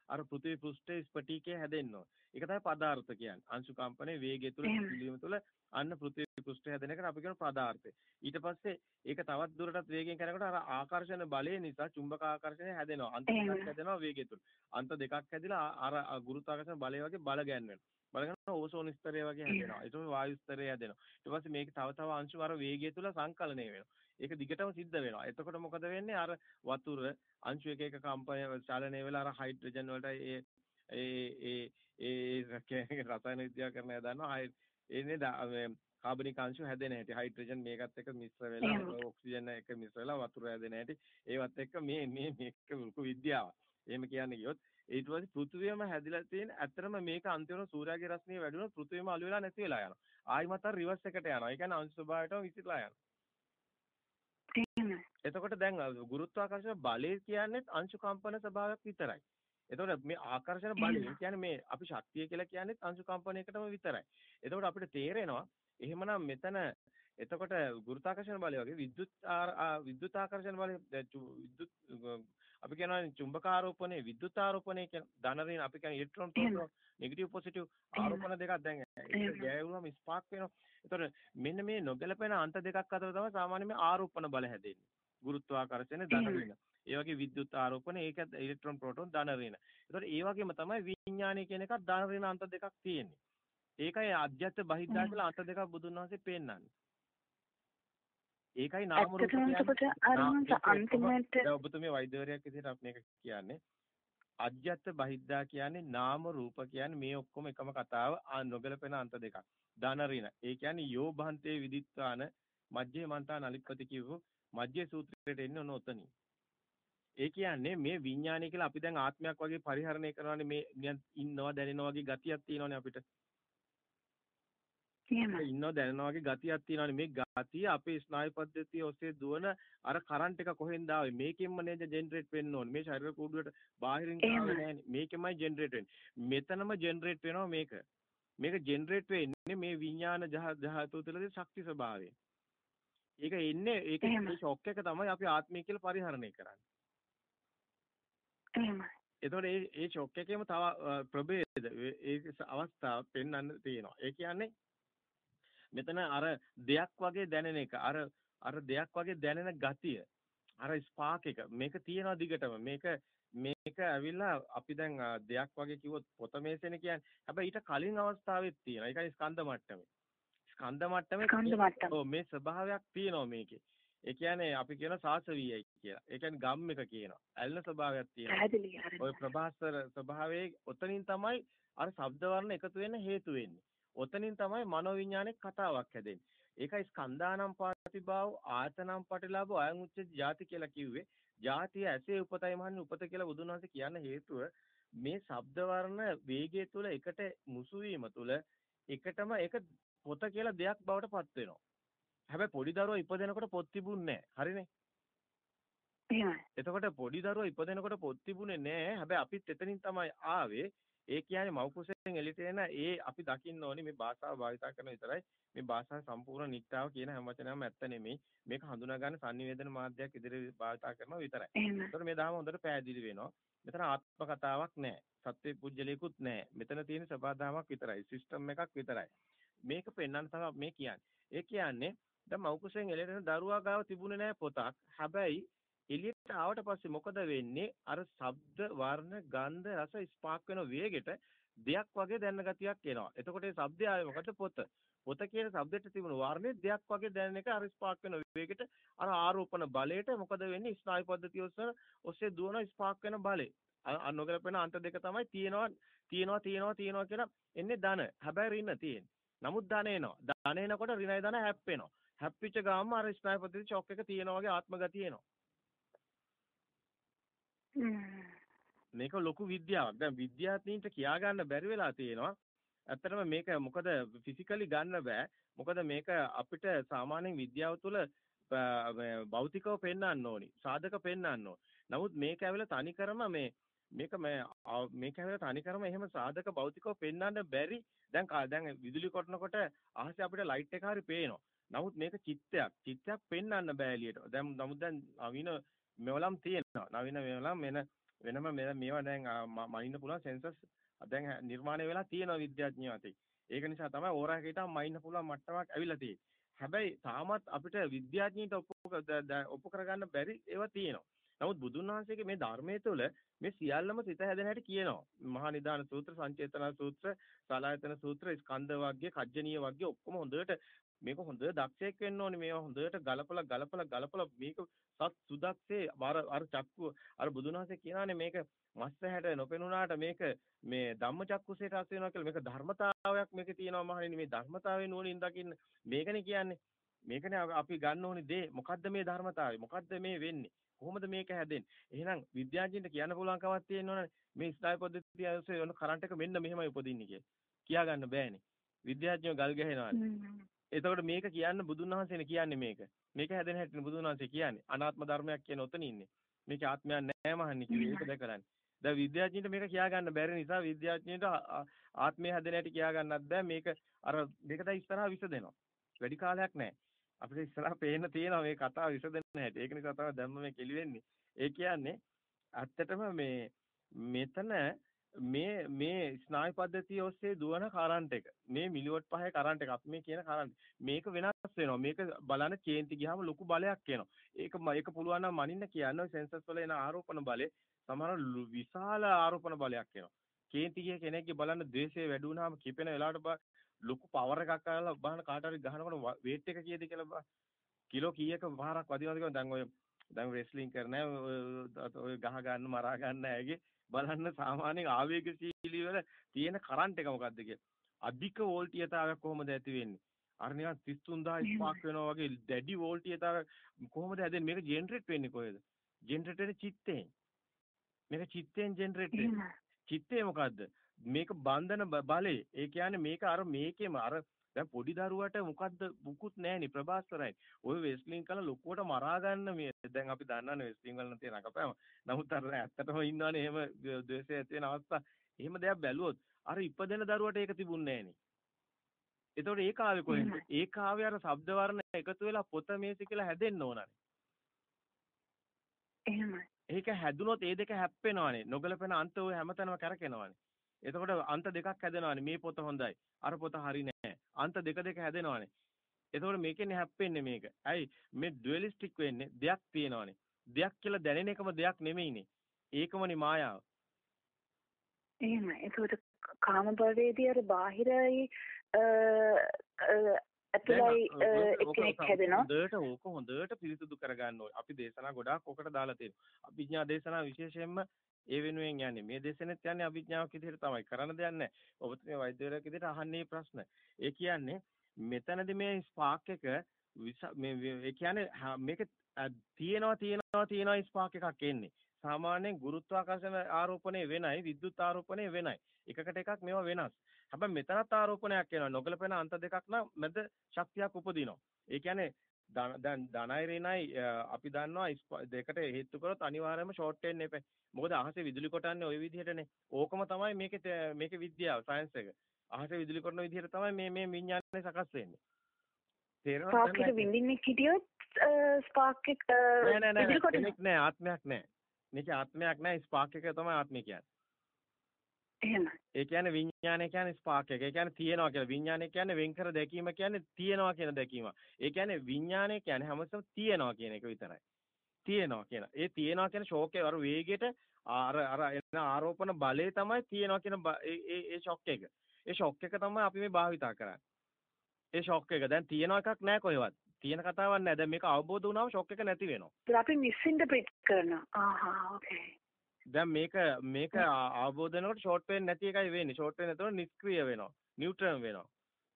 අර පෘථිවි පෘෂ්ඨයේ ස්පටිකය හැදෙන්න ඕන. ඒක තමයි පදාර්ථ කියන්නේ. අංශු කම්පනයේ වේගය තුළ සිසිල් වීම තුළ අන්න පෘථිවි පෘෂ්ඨය හැදෙන එකට අපි කියන පදාර්ථය. ඊට පස්සේ ඒක තවත් දුරටත් වේගයෙන් කරනකොට අර ආකර්ෂණ බලය නිසා චුම්බක ආකර්ෂණය හැදෙනවා. අන්ත දෙකක් හැදෙනවා වේගය තුළ. අන්ත දෙකක් හැදිලා අර ගුරුත්වාකර්ෂණ බලය වගේ බල ගැන්වෙනවා. බලගන්න ඕසෝන ස්තරය වගේ හැදෙනවා. ඊට පස්සේ වායු ස්තරය හැදෙනවා. ඊට පස්සේ මේක තව තව අංශු අර වේගය තුළ සංකලනය වෙනවා. ඒක දිගටම සිද්ධ වෙනවා. එතකොට මොකද වෙන්නේ? අර වතුර අංශු එක එක කම්පන චලනය වෙලා අර හයිඩ්‍රජන් වලට ඒ ඒ ඒ ඒ රසායන විද්‍යාව කරන අය දන්නවා. එන්නේ කාබනික අංශු හැදෙන හැටි හයිඩ්‍රජන් මේකත් එක්ක මිශ්‍ර වෙලා ඔක්සිජන් එක මිශ්‍ර වෙලා වතුර හැදෙන හැටි ඒවත් එක්ක මේ මේ මේක ලොකු විද්‍යාවක්. එහෙම කියන්නේ ගියොත් ඊට පස්සේ පෘථුවියම හැදිලා තියෙන ඇත්තටම මේක අන්තිම සූර්යාගේ රශ්මිය වැඩි වුණොත් පෘථුවියම අළු වෙලා නැති වෙලා යනවා. ආයිමත් අර රිවර්ස් එකට යනවා. ඒ කියන්නේ අංශු ස්වභාවයටම විසිරලා යනවා. එතකොට දැන් ගුරුත්වාකර්ෂණ බලය කියන්නේ අංශු කම්පන ස්වභාවයක් විතරයි. එතකොට මේ ආකර්ෂණ බලය කියන්නේ මේ අපි ශක්තිය කියලා කියන්නේ අංශු කම්පනයකටම විතරයි. එතකොට අපිට තේරෙනවා එහෙමනම් මෙතන එතකොට ගුරුත්වාකර්ෂණ බලය වගේ විද්‍යුත් විද්‍යුත් ආකර්ෂණ බලය විද්‍යුත් අපි කියනවා චුම්බක ආරෝපණය විද්‍යුත් ආරෝපණය කියන ධන ඍණ අපි කියන්නේ ඉලෙක්ට්‍රෝන ප්‍රෝටෝන නෙගටිව් පොසිටිව් ආරෝපණ දෙකක් දැන් ගෑවුනම ස්පාර්ක් වෙනවා. ඒතකොට මෙන්න මේ නොගැලපෙන අන්ත දෙකක් අතර තමයි සාමාන්‍යයෙන් ආරෝපණ බල හැදෙන්නේ. ගුරුත්වාකර්ෂණ ධන ඍණ. ඒ වගේ විද්‍යුත් ආරෝපණ ඒක ඉලෙක්ට්‍රෝන ප්‍රෝටෝන ධන ඍණ. ඒතකොට ඒ වගේම තමයි විඥානය කියන එකත් ධන ඍණ අන්ත දෙකක් තියෙන්නේ. ඒකයි අධ්‍යත්ත බහිද්දා කියලා අන්ත දෙකක් බුදුන් වහන්සේ පෙන්නන්නේ. ඒකයි නාම රූප කියන්නේ අන්තිමට ඔබතුමිය වෛද්‍යවරයෙක් විදිහට අපි මේක කියන්නේ අධ්‍යත්ත බහිද්දා කියන්නේ නාම රූප කියන්නේ මේ ඔක්කොම එකම කතාව නොගැලපෙන අන්ත දෙකක්. ධන ඍණ. ඒ කියන්නේ යෝභන්තේ විදිත්වාන මජ්ජේ මන්තා නලිප්පති කියවෝ මජ්ජේ සූත්‍රයට එන්නේ ඔන්න ඔතනින්. ඒ කියන්නේ මේ විඥානය කියලා අපි දැන් ආත්මයක් වගේ පරිහරණය කරනවානේ මේ ඉන්නවා දැනෙනවා වගේ ගතියක් තියෙනවානේ අපිට. ඉන්නව දැනෙනවා වගේ ගතියක් තියෙනවානේ. මේ ගතිය අපේ ස්නායු පද්ධතිය ඔස්සේ දුවන අර කරන්ට් එක කොහෙන්ද ආවේ? මේකෙන්ම නේද ජෙනරේට් වෙන්න ඕනේ. මේ ශරීර කූඩුවට බාහිරින් ආවේ නෑනේ මේකෙමයි ජෙනරේට් වෙන්නේ. මෙතනම ජෙනරේට් වෙනවා මේක. මේක ජෙනරේට් වෙන්නේ මේ විඥාන ධාතු තුළදී ශක්ති ස්වභාවයෙන්. ඒක එන්නේ ඒක ෂොක් එක තමයි අපි ආත්මය කියලා පරිහරණය කරන්නේ. එහෙමයි. එතකොට ඒ ඒ ෂොක් එකේම තව ප්‍රභේද ඒ අවස්ථාව පෙන්වන්න තියෙනවා. ඒ කියන්නේ මෙතන අර දෙයක් වගේ දැනෙන එක අර අර දෙයක් වගේ දැනෙන ගතිය අර ස්පාක් එක මේක තියෙනවා දිගටම මේක මේක ඇවිල්ලා අපි දැන් දෙයක් වගේ කිව්වොත් පොත මේසෙනේ කියන්නේ හැබැයි ඊට කලින් අවස්ථාවෙත් තියෙනවා ඒකයි ස්කන්ධ මට්ටමේ ස්කන්ධ මට්ටමේ ස්කන්ධ මට්ටම ඔව් මේ ස්වභාවයක් තියෙනවා මේකේ ඒ කියන්නේ අපි කියන සාසවියයි කියලා. ඒ කියන්නේ ගම් එක කියනවා. ඇල්න ස්වභාවයක් තියෙනවා. ඔය ප්‍රභාස්වර ස්වභාවයේ ඔතනින් තමයි අර ශබ්ද වර්ණ එකතු වෙන්න හේතු වෙන්නේ. ඔතනින් තමයි මනෝවිඤ්ඤාණේ කතාවක් හැදෙන්නේ. ඒකයි ස්කන්ධානම් පාටිභාව ආතනම් පටිලාභ අයං උච්ච ಜಾති කියලා කිව්වේ. ಜಾතිය ඇසේ උපතයි මහන්නේ උපත කියලා බුදුන් වහන්සේ කියන්න හේතුව මේ ශබ්ද වර්ණ වේගය තුල එකට මුසු වීම තුල එකටම ඒක පොත කියලා දෙයක් බවට පත් වෙනවා. හැබැයි පොඩි දරුවා ඉපදෙනකොට පොත් තිබුණේ නැහැ. හරිනේ? එහෙමයි. එතකොට පොඩි දරුවා ඉපදෙනකොට පොත් තිබුණේ නැහැ. හැබැයි අපිත් එතනින් තමයි ආවේ. ඒ කියන්නේ මව් කුසෙන් එළිට එන ඒ අපි දකින්න ඕනේ මේ භාෂාව භාවිතා කරන විතරයි මේ භාෂාවේ සම්පූර්ණ නිට්ටාව කියන හැම වචනයක්ම ඇත්ත නෙමෙයි මේක හඳුනා ගන්න sannivedana මාධ්‍යයක් ඉදිරි භාවිතා කරනවා විතරයි. ඒතර මේ ධර්ම හොඳට පැහැදිලි වෙනවා. මෙතන ආත්ම කතාවක් නැහැ. සත්‍ය පුජ්‍යලයකුත් නැහැ. මෙතන තියෙන සබාධාමක් විතරයි. සිස්ටම් එකක් විතරයි. මේක පෙන්වන්න තමයි මේ කියන්නේ. ඒ කියන්නේ දැන් මව් කුසෙන් එළියට එන දරුවා ගාව තිබුණේ නැහැ පොතක්. හැබැයි එළියට ආවට පස්සේ මොකද වෙන්නේ? අර ශබ්ද, වර්ණ, ගන්ධ, රස ස්පාක් වෙන වේගෙට දෙයක් වගේ දැනන ගතියක් එනවා. එතකොට ඒ ශබ්දය ආවේ මොකද? පොත. පොත කියන શબ્දෙට තිබුණු වර්ණේ දෙයක් වගේ දැනෙන එක අර ස්පාක් වෙන වේගෙට අර ආරෝපණ බලයට මොකද වෙන්නේ ස්නායු පද්ධතිය ඔස්සේ දුවන ස්පාක් වෙන බලය. අනොගලපෙන අන්ත දෙක තමයි තියෙනවා තියෙනවා තියෙනවා තියෙනවා කියලා එන්නේ ධන. හැබැයි රින තියෙන්නේ. නමුත් ධන එනවා. ධන එනකොට රිනයි ධන හැප්පෙනවා. හැප්පිච්ච ගාම අර ස්නායු පද්ධතිය චොක් එක තියෙනවා වගේ ආත්ම ගතිය එනවා. මේක ලොකු විද්‍යාවක්. දැන් විද්‍යාඥයින්ට කියා ගන්න බැරි වෙලා තියෙනවා. ඇත්තටම මේක මොකද ෆිසිකලි ගන්න බෑ. මොකද මේක අපිට සාමාන්‍යයෙන් විද්‍යාව තුළ භෞතිකව පෙන්වන්න ඕනි. සාධක පෙන්වන්න ඕනි. නමුත් මේක ඇවිල්ලා තනිකරම මේ මේක මේ මේක ඇවිල්ලා තනිකරම එහෙම සාධක භෞතිකව පෙන්වන්න බැරි. දැන් දැන් විදුලි කොටනකොට අහසේ අපිට ලයිට් එක හරි පේනවා. නමුත් මේක චිත්තයක්. චිත්තයක් පෙන්වන්න බෑ එළියට. දැන් නමුත් දැන් නවීන මෙවලම් තියෙනවා. නවීන මෙවලම් වෙන වෙනම මේවා දැන් මනින්න පුළුවන් සෙන්සර්ස් දැන් නිර්මාණය වෙලා තියෙනවා විද්‍යාඥයෝ අතේ. ඒක නිසා තමයි ඕරා හිටම මයින්න පුළුවන් මට්ටමක් ඇවිල්ලා තියෙන්නේ. හැබැයි තාමත් අපිට විද්‍යාඥයින්ට ඔප්පු ඔප්පු කරගන්න බැරි ඒවා තියෙනවා. නමුත් බුදුන් වහන්සේගේ මේ ධර්මයේ තුළ මේ සියල්ලම සිත හැදෙන හැටි කියනවා. මහා නිදාන සූත්‍ර, සංචේතන සූත්‍ර, සලායතන සූත්‍ර, ස්කන්ධ වර්ගය, කජ්ජනීය වර්ගය ඔක්කොම හොඳට මේක හොඳ දක්ෂයෙක් වෙන්න ඕනේ. මේවා හොඳට ගලපලා ගලපලා ගලපලා මේක සත් සුදක්සේ අර අර චක්කුව අර බුදුන් වහන්සේ කියනවානේ මේක මස්ස හැට නොපෙනුනාට මේක මේ ධම්මචක්කුසේට අස් වෙනවා කියලා. මේක ධර්මතාවයක් මේකේ තියෙනවා මහණෙනි. මේ ධර්මතාවයේ නුවණින් දකින්න මේකනේ කියන්නේ. මේකනේ අපි ගන්න ඕනේ දේ. මොකද්ද මේ ධර්මතාවය? මොකද්ද මේ වෙන්නේ? කොහොමද මේක හැදෙන්නේ? එහෙනම් විද්‍යාඥයින්ට කියන්න පුළුවන් කමක් තියෙනවනේ. මේ ස්නායු පද්ධතිය ඇස්සේ යන කරන්ට් එක මෙන්න මෙහෙමයි උපදින්නේ කියලා. කියා ගන්න බෑනේ. විද්‍යාඥයෝ ගල් ගහනවානේ. එතකොට මේක කියන්න බුදුන් වහන්සේනේ කියන්නේ මේක. මේක හැදෙන හැටි බුදුන් වහන්සේ කියන්නේ. අනාත්ම ධර්මයක් කියන ඔතන ඉන්නේ. මේක ආත්මයක් නෑ මහන්නේ කියලා ඒක දැකරන්නේ දැන් විද්‍යාඥයින්ට මේක කියා ගන්න බැරි නිසා විද්‍යාඥයින්ට ආත්මය හැදෙන හැටි කියා ගන්නත් බෑ. මේක අර මේක දැන් ඉස්සරහා විසදෙනවා වැඩි කාලයක් නැහැ අපිට ඉස්සරහා පේන්න තියෙනවා මේ කතාව විසදෙන්න හැටි. ඒක නිසා තමයි දැම්ම මේ කෙලි වෙන්නේ. ඒ කියන්නේ ඇත්තටම මේ මෙතන මේ මේ ස්නායු පද්ධතිය ඔස්සේ දුවන කරන්ට් එක. මේ මිලිවොට් පහේ කරන්ට් එක අපි මේ කියන කරන්ට් මේක වෙනස් වෙනවා. මේක බලන්න චේන්ති ගියාම ලොකු බලයක් එනවා. ඒක ඒක පුළුවන් නම් මනින්න කියන්නේ සෙන්සර්ස් වල එන ආරෝපණ බලය සමහර විශාල ආරෝපණ බලයක් එනවා. කේන්ති කිය කෙනෙක්ගේ බලන්න ද්වේෂය වැඩි වුණාම කිපෙන වෙලාවට ලොකු පවර් එකක් කරලා බහන කාට හරි ගහනකොට වේට් එක කීයද කියලා බා කිලෝ කීයක වහරක් වදිනවද කියලා දැන් ඔය දැන් රෙස්ලිං කරන ඔය ගහ ගන්න මරා ගන්න ඇගේ බලන්න සාමාන්‍යයෙන් ආවේගශීලී වල තියෙන කරන්ට් එක මොකද්ද කියලා. අධික වෝල්ටීයතාවයක් කොහොමද ඇති වෙන්නේ? අර නිකන් 33000 ස්පාක් වෙනවා වගේ දැඩි වෝල්ටීයතාවයක් කොහොමද හැදෙන්නේ? මේක ජෙනරේට් වෙන්නේ කොහෙද? ජෙනරේට් වෙන්නේ චිත්තයෙන්. මේක චිත්තයෙන් ජෙනරේට් වෙන්නේ. චිත්තේ මොකද්ද? මේක බන්ධන බලය. ඒ කියන්නේ මේක අර මේකෙම අර දැන් පොඩි දරුවට මොකද්ද මුකුත් නැහෙනි ප්‍රභාස්වරයි. ඔය වෙස්ලින් කළා ලොකුවට මරා ගන්න මේ දැන් අපි දන්නවනේ වෙස්ලින් වල තියෙන රකපෑම. නමුත් අර ඇත්තටම ඉන්නවනේ එහෙම ද්වේෂය ඇති වෙන අවස්ථා. එහෙම දෙයක් බැලුවොත් අර ඉපදෙන දරුවට ඒක තිබුණේ නැහෙනි. එතකොට ඒක ආවේ කොහෙන්ද? ඒක ආවේ අර ශබ්ද වර්ණ එකතු වෙලා පොත මේසි කියලා හැදෙන්න ඕනනේ. එහෙමයි. ඒක හැදුනොත් ඒ දෙක හැප්පෙනවානේ. නොගලපෙන අන්ත ඔය හැමතැනම කරකිනවානේ. එතකොට අන්ත දෙකක් හැදෙනවානේ. මේ පොත හොඳයි. අර පොත හරි නෑ. අන්ත දෙක දෙක හැදෙනවානේ. එතකොට මේකෙන්නේ හැප්පෙන්නේ මේක. ඇයි මේ ඩුවලිස්ටික් වෙන්නේ දෙයක් තියෙනවානේ. දෙයක් කියලා දැනෙන එකම දෙයක් නෙමෙයිනේ. ඒකමනේ මායාව. එහෙමයි. ඒකට කාම භවයේදී අර බාහිරයි ඇතුළයි එක්කෙනෙක් හැදෙනවා. හොඳට ඕක හොඳට පිරිසුදු කරගන්න ඕනේ. අපි දේශනා ගොඩාක් ඔකට දාලා තියෙනවා. අභිඥා දේශනා විශේෂයෙන්ම ඒ වෙනුවෙන් යන්නේ. මේ දේශනෙත් යන්නේ අභිඥාවක් විදිහට තමයි. කරන්න දෙයක් නැහැ. ඔබතුමේ වෛද්‍යවරයෙක් විදිහට අහන්නේ ප්‍රශ්න. ඒ කියන්නේ මෙතනදී මේ ස්පාක් එක මේ ඒ කියන්නේ මේක තියෙනවා තියෙනවා තියෙනවා ස්පාක් එකක් එන්නේ. සාමාන්‍යයෙන් ගුරුත්වාකර්ෂණ ආරෝපණය වෙනයි විද්‍යුත් ආරෝපණය වෙනයි. එකකට එකක් මේවා වෙනස්. හැබැයි මෙතනත් ආරෝපණයක් එනවා. නොගලපෙන අන්ත දෙකක් නම් මැද ශක්තියක් උපදිනවා. ඒ කියන්නේ දැන් ධනයි රිනයි අපි දන්නවා දෙකට හේතු කරොත් අනිවාර්යයෙන්ම ෂෝට් වෙන්න එපා. මොකද අහසේ විදුලි කොටන්නේ ওই විදිහටනේ. ඕකම තමයි මේකේ මේකේ විද්‍යාව සයන්ස් එක. අහසේ විදුලි කොටන විදිහට තමයි මේ මේ විඤ්ඤාණය සකස් වෙන්නේ. තේරෙනවද? ස්පාක් එක විඳින්නේ හිටියොත් ස්පාක් එක නෑ නෑ නෑ ආත්මයක් නෑ. මේකේ ආත්මයක් නෑ ස්පාක් එක තමයි ආත්මය කියන්නේ. එහෙමයි. ඒ කියන්නේ විඥානය කියන්නේ ස්පාක් එක. ඒ කියන්නේ තියෙනවා කියලා. විඥානය කියන්නේ වෙන්කර දැකීම කියන්නේ තියෙනවා කියන දැකීම. ඒ කියන්නේ විඥානය කියන්නේ හැමතිස්සම තියෙනවා කියන එක විතරයි. තියෙනවා කියන. ඒ තියෙනවා කියන ෂෝක් එක අර වේගයට අර අර එන ආරෝපණ බලය තමයි තියෙනවා කියන ඒ ඒ ෂොක් එක. ඒ ෂොක් එක තමයි අපි මේ භාවිතා කරන්නේ. ඒ ෂොක් එක. දැන් තියෙන එකක් නැහැ කොහෙවත්. තියෙන කතාවක් නැහැ. දැන් මේක අවබෝධ වුණාම ෂොක් එක නැති වෙනවා. ඒක අපි මිස්ඉන්ටර්ප්‍රිට් කරනවා. ආහා ඕකේ. දැන් මේක මේක අවබෝධ වෙනකොට ෂෝට් වෙන්නේ නැති එකයි වෙන්නේ. ෂෝට් වෙන්නේ නැතකොට නිෂ්ක්‍රීය වෙනවා. නියුට්‍රල් වෙනවා.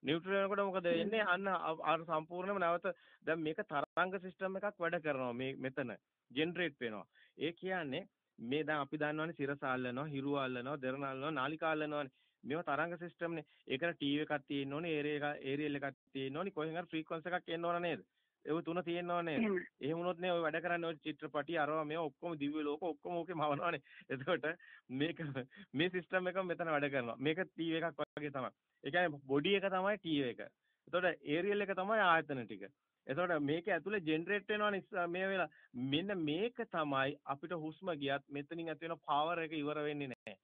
නියුට්‍රල් වෙනකොට මොකද වෙන්නේ? අන්න අර සම්පූර්ණයෙන්ම නැවත දැන් මේක තරංග සිස්ටම් එකක් වැඩ කරනවා මේ මෙතන. ජෙනරේට් වෙනවා. ඒ කියන්නේ මේ දැන් අපි දන්නවනේ සිරස අල්ලනවා, හිරු අල්ලනවා, දෙරණ අල්ලනවා, නාලිකා අල්ලනවානේ. මේවා තරංග සිස්ටම්නේ. ඒකට ටීවී එකක් තියෙන්න ඕනේ, ඒරියල් එකක් තියෙන්න ඕනේ, කොහෙන් හරි ෆ්‍රීකවන්ස් එකක් එන්න ඕන නේද? ඒව තුන තියෙන්න ඕනේ. එහෙම වුණොත් නේ ඔය වැඩ කරන්නේ ඔය චිත්‍රපටි අරවා මේවා ඔක්කොම දිව්‍ය ලෝක ඔක්කොම ඕකේ මවනවානේ. එතකොට මේක මේ සිස්ටම් එක මෙතන වැඩ කරනවා. මේක ටීවී එකක් වගේ තමයි. ඒ කියන්නේ බොඩි එක තමයි ටීවී එක. එතකොට ඒරියල් එක තමයි ආයතන ටික. එතකොට මේක ඇතුලේ ජෙනරේට් වෙනවනේ මේ වෙලා මෙන්න මේක තමයි අපිට හුස්ම ගියත් මෙතනින් ඇති වෙන පවර් එක ඉවර වෙන්නේ නැහැ.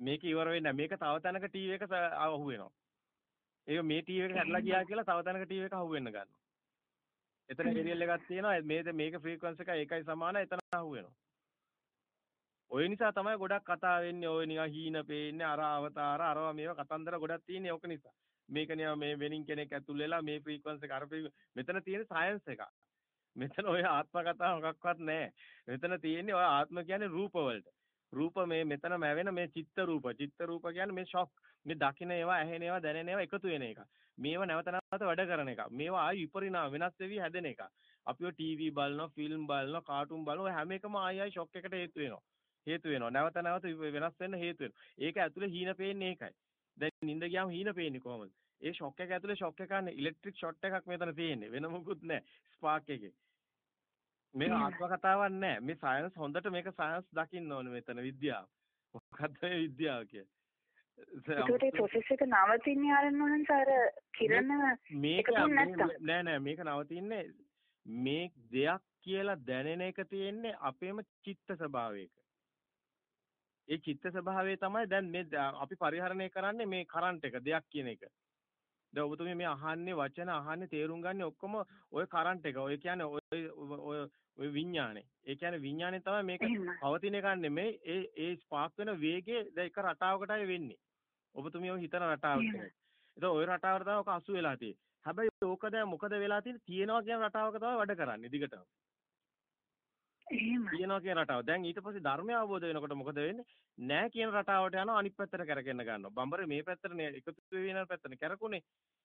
මේක ඉවර වෙන්නේ මේක තව තැනක ටීවී එක අහු වෙනවා. ඒක මේ ටීවී එක හැදලා ගියා කියලා තව තැනක ටීවී එක අහු වෙන්න ගන්නවා. එතන ඒරියල් එකක් තියෙනවා මේක මේක ෆ්‍රීකවන්ස් එක ඒකයි සමානයි එතන අහු වෙනවා. ඔය නිසා තමයි ගොඩක් කතා වෙන්නේ ඔය නිකන් හීන පේන්නේ අර අවතාර අරවා මේවා කතන්දර ගොඩක් තියෙන්නේ ඕක නිසා. මේක නිකන් මේ වෙනින් කෙනෙක් ඇතුල් වෙලා මේ ෆ්‍රීකවන්ස් එක අර මෙතන තියෙන සයන්ස් එකක්. මෙතන ඔය ආත්ම කතා මොකක්වත් නැහැ. මෙතන තියෙන්නේ ඔය ආත්ම කියන්නේ රූප වලට. රූප මේ මෙතනම ඇවෙන මේ චිත්ත රූප. චිත්ත රූප කියන්නේ මේ ෂොක්. මේ දකින්න ඒවා, ඇහෙන ඒවා, දැනෙන ඒවා එකතු වෙන එක. මේව නැවත නැවත වැඩ කරන එක. මේවා ආයි විපරිණාම වෙනස් වෙවි හැදෙන එක. අපිව ටීවී බලනවා, ෆිල්ම් බලනවා, කාටුන් බලනවා හැම එකම ආයි ආයි ෂොක් එකට හේතු වෙනවා. හේතු වෙනවා. නැවත නැවත වෙනස් වෙන්න හේතු වෙනවා. ඒක ඇතුලේ හීන පේන්නේ ඒකයි. දැන් නිින්ද ගියාම හීන පේන්නේ කොහොමද? ඒ ෂොක් එක ඇතුලේ ෂොක් එකක් ඉලෙක්ට්‍රික් ෂොට් එකක් මෙතන තියෙන්නේ. වෙන මොකුත් නැහැ. ස්පාර්ක් එකේ. මේක ආත්ම කතාවක් නෑ. මේ සයන්ස් හොඳට මේක සයන්ස් දකින්න ඕනේ මෙතන විද්‍යාව. මොකද්ද මේ විද්‍යාව කියන්නේ? ඒකට ඒ ප්‍රොසෙස් එක නවතින්නේ ආරන් වහන්ස අර කිරණ මේක නෑ නෑ මේක නවතින්නේ මේ දෙයක් කියලා දැනෙන එක තියෙන්නේ අපේම චිත්ත ස්වභාවයක. ඒ චිත්ත ස්වභාවය තමයි දැන් මේ අපි පරිහරණය කරන්නේ මේ කරන්ට් එක දෙයක් කියන එක. දැන් ඔබතුමිය මේ අහන්නේ වචන අහන්නේ තේරුම් ගන්න ඔක්කොම ওই කරන්ට් එක. ඔය කියන්නේ ඔය ඔය විඥානේ. ඒ කියන්නේ විඥානේ තමයි මේක පවතින එකක් නෙමෙයි. ඒ ඒ ස්පාර්ක් වෙන වේගය දැන් එක රටාවකටයි වෙන්නේ. ඔබතුමියව හිතන රටාවට. ඒතකොට ওই රටාවට තමයි ඔක අසු වෙලා තියෙන්නේ. හැබැයි ඕක දැන් මොකද වෙලා තියෙන්නේ? තියෙනවා කියන රටාවක තමයි වැඩ කරන්නේ දිගටම. එහෙමයි. තියෙනවා කියන රටාව. දැන් ඊට පස්සේ ධර්මය අවබෝධ වෙනකොට මොකද වෙන්නේ? නෑ කියන රටාවට යනවා අනිත් පැත්තට කරගෙන ගන්නවා. බම්බරේ මේ පැත්තටනේ එකතු වෙන පැත්තට කරකුනේ.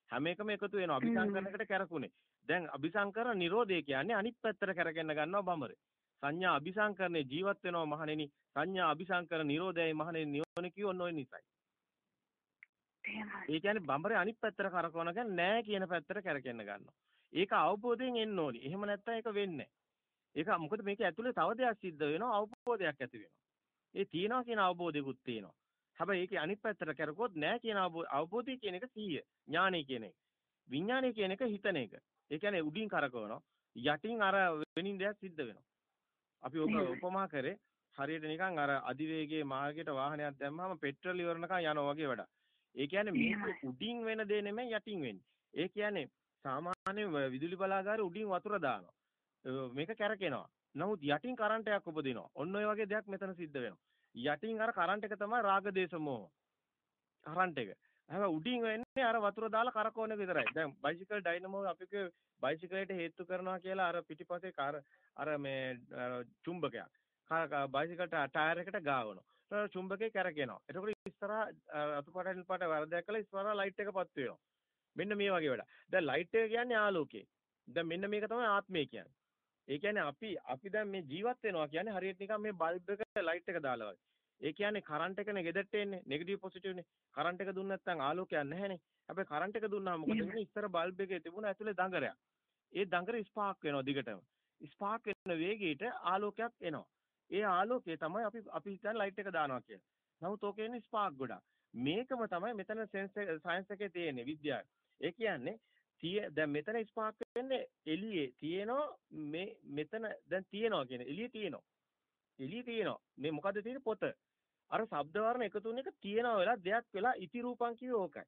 හැම එකම එකතු වෙනවා අபிසංකරණයකට කරකුනේ. දැන් අபிසංකරණ නිරෝධය කියන්නේ අනිත් පැත්තට කරගෙන ගන්නවා බඹරේ. සංඥා අபிසංකරණේ ජීවත් වෙනවා මහණෙනි. සංඥා අபிසංකරණ නිරෝධයයි මහණෙනි නිවන කියෝන ඔය නිසයි. ඒ කියන්නේ බඹරේ අනිත් පැත්තට කරකවන කියන්නේ නෑ කියන පැත්තට කරගෙන ගන්නවා. ඒක අවබෝධයෙන් එන්න ඕනි. එහෙම නැත්නම් ඒක වෙන්නේ ඒක මොකද මේක ඇතුලේ තව දෙයක් සිද්ධ වෙනවා අවබෝධයක් ඇති වෙනවා. ඒ තියනවා කියන අවබෝධයකුත් තියෙනවා. හැබැයි ඒකේ අනිත් පැත්තට කරකොත් නෑ කියන අවබෝධය කියන එක 100. ඥානය කියන එක. විඥානය කියන එක හිතන එක. ඒ කියන්නේ උඩින් කරකවනවා. යටින් අර වෙනින් දෙයක් සිද්ධ වෙනවා. අපි ඔක උපමා කරේ හරියට නිකන් අර අධිවේගයේ මාර්ගයට වාහනයක් දැම්මම පෙට්‍රල් ඉවරනකන් යනවා වගේ වැඩක්. ඒ කියන්නේ මේක උඩින් වෙන දේ නෙමෙයි යටින් වෙන්නේ. ඒ කියන්නේ සාමාන්‍ය විදුලි බලාගාරේ උඩින් වතුර දානවා. මේක කැරකෙනවා. නමුත් යටින් කරන්ට් එකක් උපදිනවා. ඔන්න ඔය වගේ දෙයක් මෙතන සිද්ධ වෙනවා. යටින් අර කරන්ට් එක තමයි රාග දේශ මොහ. කරන්ට් එක. හැබැයි උඩින් වෙන්නේ අර වතුර දාලා කරකවන එක විතරයි. දැන් බයිසිකල් ඩයිනමෝ අපි කිය බයිසිකලයට හේතු කරනවා කියලා අර පිටිපස්සේ කාර අර මේ චුම්බකයක්. බයිසිකල් ටයර් එකට ගාවනවා. ඊට චුම්බකේ කැරකෙනවා. එතකොට ඉස්සරහා අතුපටෙන් පාට වරදයක් කළා ඉස්සරහා ලයිට් එක පත් වෙනවා. මෙන්න මේ වගේ වැඩ. දැන් ලයිට් එක කියන්නේ ආලෝකය. දැන් මෙන්න මේක තමයි ආත්මය කියන්නේ. ඒ කියන්නේ අපි අපි දැන් මේ ජීවත් වෙනවා කියන්නේ හරියට නිකන් මේ බල්බ් එක ලයිට් එක දාලා වගේ. ඒ කියන්නේ කරන්ට් එකනේ ගෙදරට එන්නේ නෙගටිව් පොසිටිව් නේ. කරන්ට් එක දුන්නේ නැත්නම් ආලෝකයක් නැහැනේ. හැබැයි කරන්ට් එක දුන්නාම මොකද වෙන්නේ? ඉස්සර බල්බ් එකේ තිබුණ ඇතුලේ දඟරයක්. ඒ දඟර ස්පාර්ක් වෙනවා දිගටම. ස්පාර්ක් වෙන වේගයට ආලෝකයක් එනවා. ඒ ආලෝකය තමයි අපි අපි හිතන්නේ ලයිට් එක දානවා කියලා. නමුත් ඕකේ ඉන්නේ ස්පාර්ක් ගොඩක්. මේකම තමයි මෙතන සයන්ස් එකේ තියෙන්නේ විද්‍යාව. ඒ කියන්නේ තිය දැන් මෙතන ස්පාර්ක් වෙන්නේ එළියේ තියෙනවා මේ මෙතන දැන් තියෙනවා කියන්නේ එළියේ තියෙනවා. එළියේ තියෙනවා. මේ මොකද්ද තියෙන්නේ? පොත. අර ශබ්ද වර්ණ එකතු වෙන එක තියෙනවා වෙලා දෙයක් වෙලා ඉති රූපං කිව්වේ ඕකයි.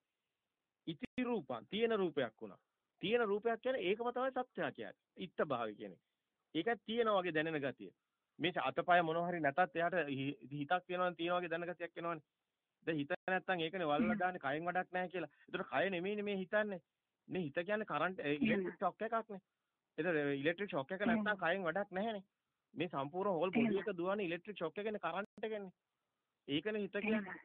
ඉති රූපං. තියෙන රූපයක් වුණා. තියෙන රූපයක් කියන්නේ ඒකම තමයි සත්‍යය කියන්නේ. ඉත්ත භාවය කියන්නේ. ඒකත් තියෙනවා වගේ දැනෙන ගතිය. මේ අතපය මොනවා හරි නැතත් එයාට හිතක් තියෙනවා තියෙනවා වගේ දැනෙන ගතියක් එනවනේ දැන් හිත නැත්තම් ඒකනේ වල්ලා දාන්නේ කයෙන් වැඩක් නැහැ කියලා. ඒතර කය නෙමෙයිනේ මේ හිතන්නේ. මේ හිත කියන්නේ කරන්ට් ඉලෙක්ට්‍රික් ෂොක් එකක්නේ. ඒතර ඉලෙක්ට්‍රික් ෂොක් එක නැත්තම් කයෙන් වැඩක් නැහැනේ. මේ සම්පූර්ණ හෝල් බොඩි එක දුවන්නේ ඉලෙක්ට්‍රික් ෂොක් එකනේ කරන්ට් එකනේ. ඒකනේ හිත කියන්නේ.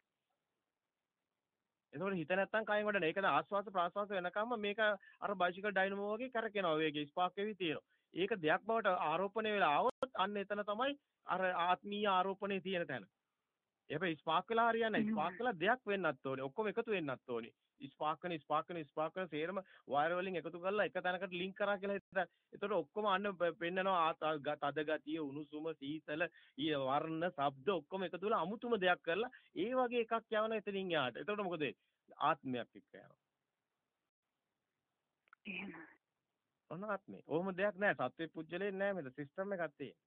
එතකොට හිත නැත්තම් කයෙන් වැඩ නැහැ. ඒකද ආස්වාස ප්‍රාස්වාස වෙනකම්ම මේක අර බයිසිකල් ඩයිනමෝ වගේ කරකිනවා වේගය ස්පාක් වෙවි තියෙනවා. ඒක දෙයක් බවට ආරෝපණය වෙලා આવොත් අන්න එතන තමයි අර ආත්මීය ආරෝපණේ තියෙන තැන. හැබැයි ස්පාක් වෙලා හරියන්නේ නැහැ. ස්පාක් වෙලා දෙයක් වෙන්නත් ඕනේ. ඔක්කොම එකතු වෙන්නත් ඕනේ. ස්පාක් වෙන ස්පාක් වෙන ස්පාක් වෙන සේරම වයර් වලින් එකතු කරලා එක තැනකට ලින්ක් කරා කියලා හිතලා. එතකොට ඔක්කොම අන්න පෙන්නනවා තද ගතිය, උණුසුම, සීතල, ඊ වර්ණ, ශබ්ද ඔක්කොම එකතු වෙලා අමුතුම දෙයක් කරලා ඒ වගේ එකක් යවන එතනින් යාට. එතකොට මොකද ආත්මයක් එක්ක යනවා. එහෙම. ඔන්න ආත්මේ. ඕම දෙයක් නැහැ. සත්‍ය පුජ්‍යලේ නැහැ මෙතන. සිස්ටම් එකක් තියෙන්නේ.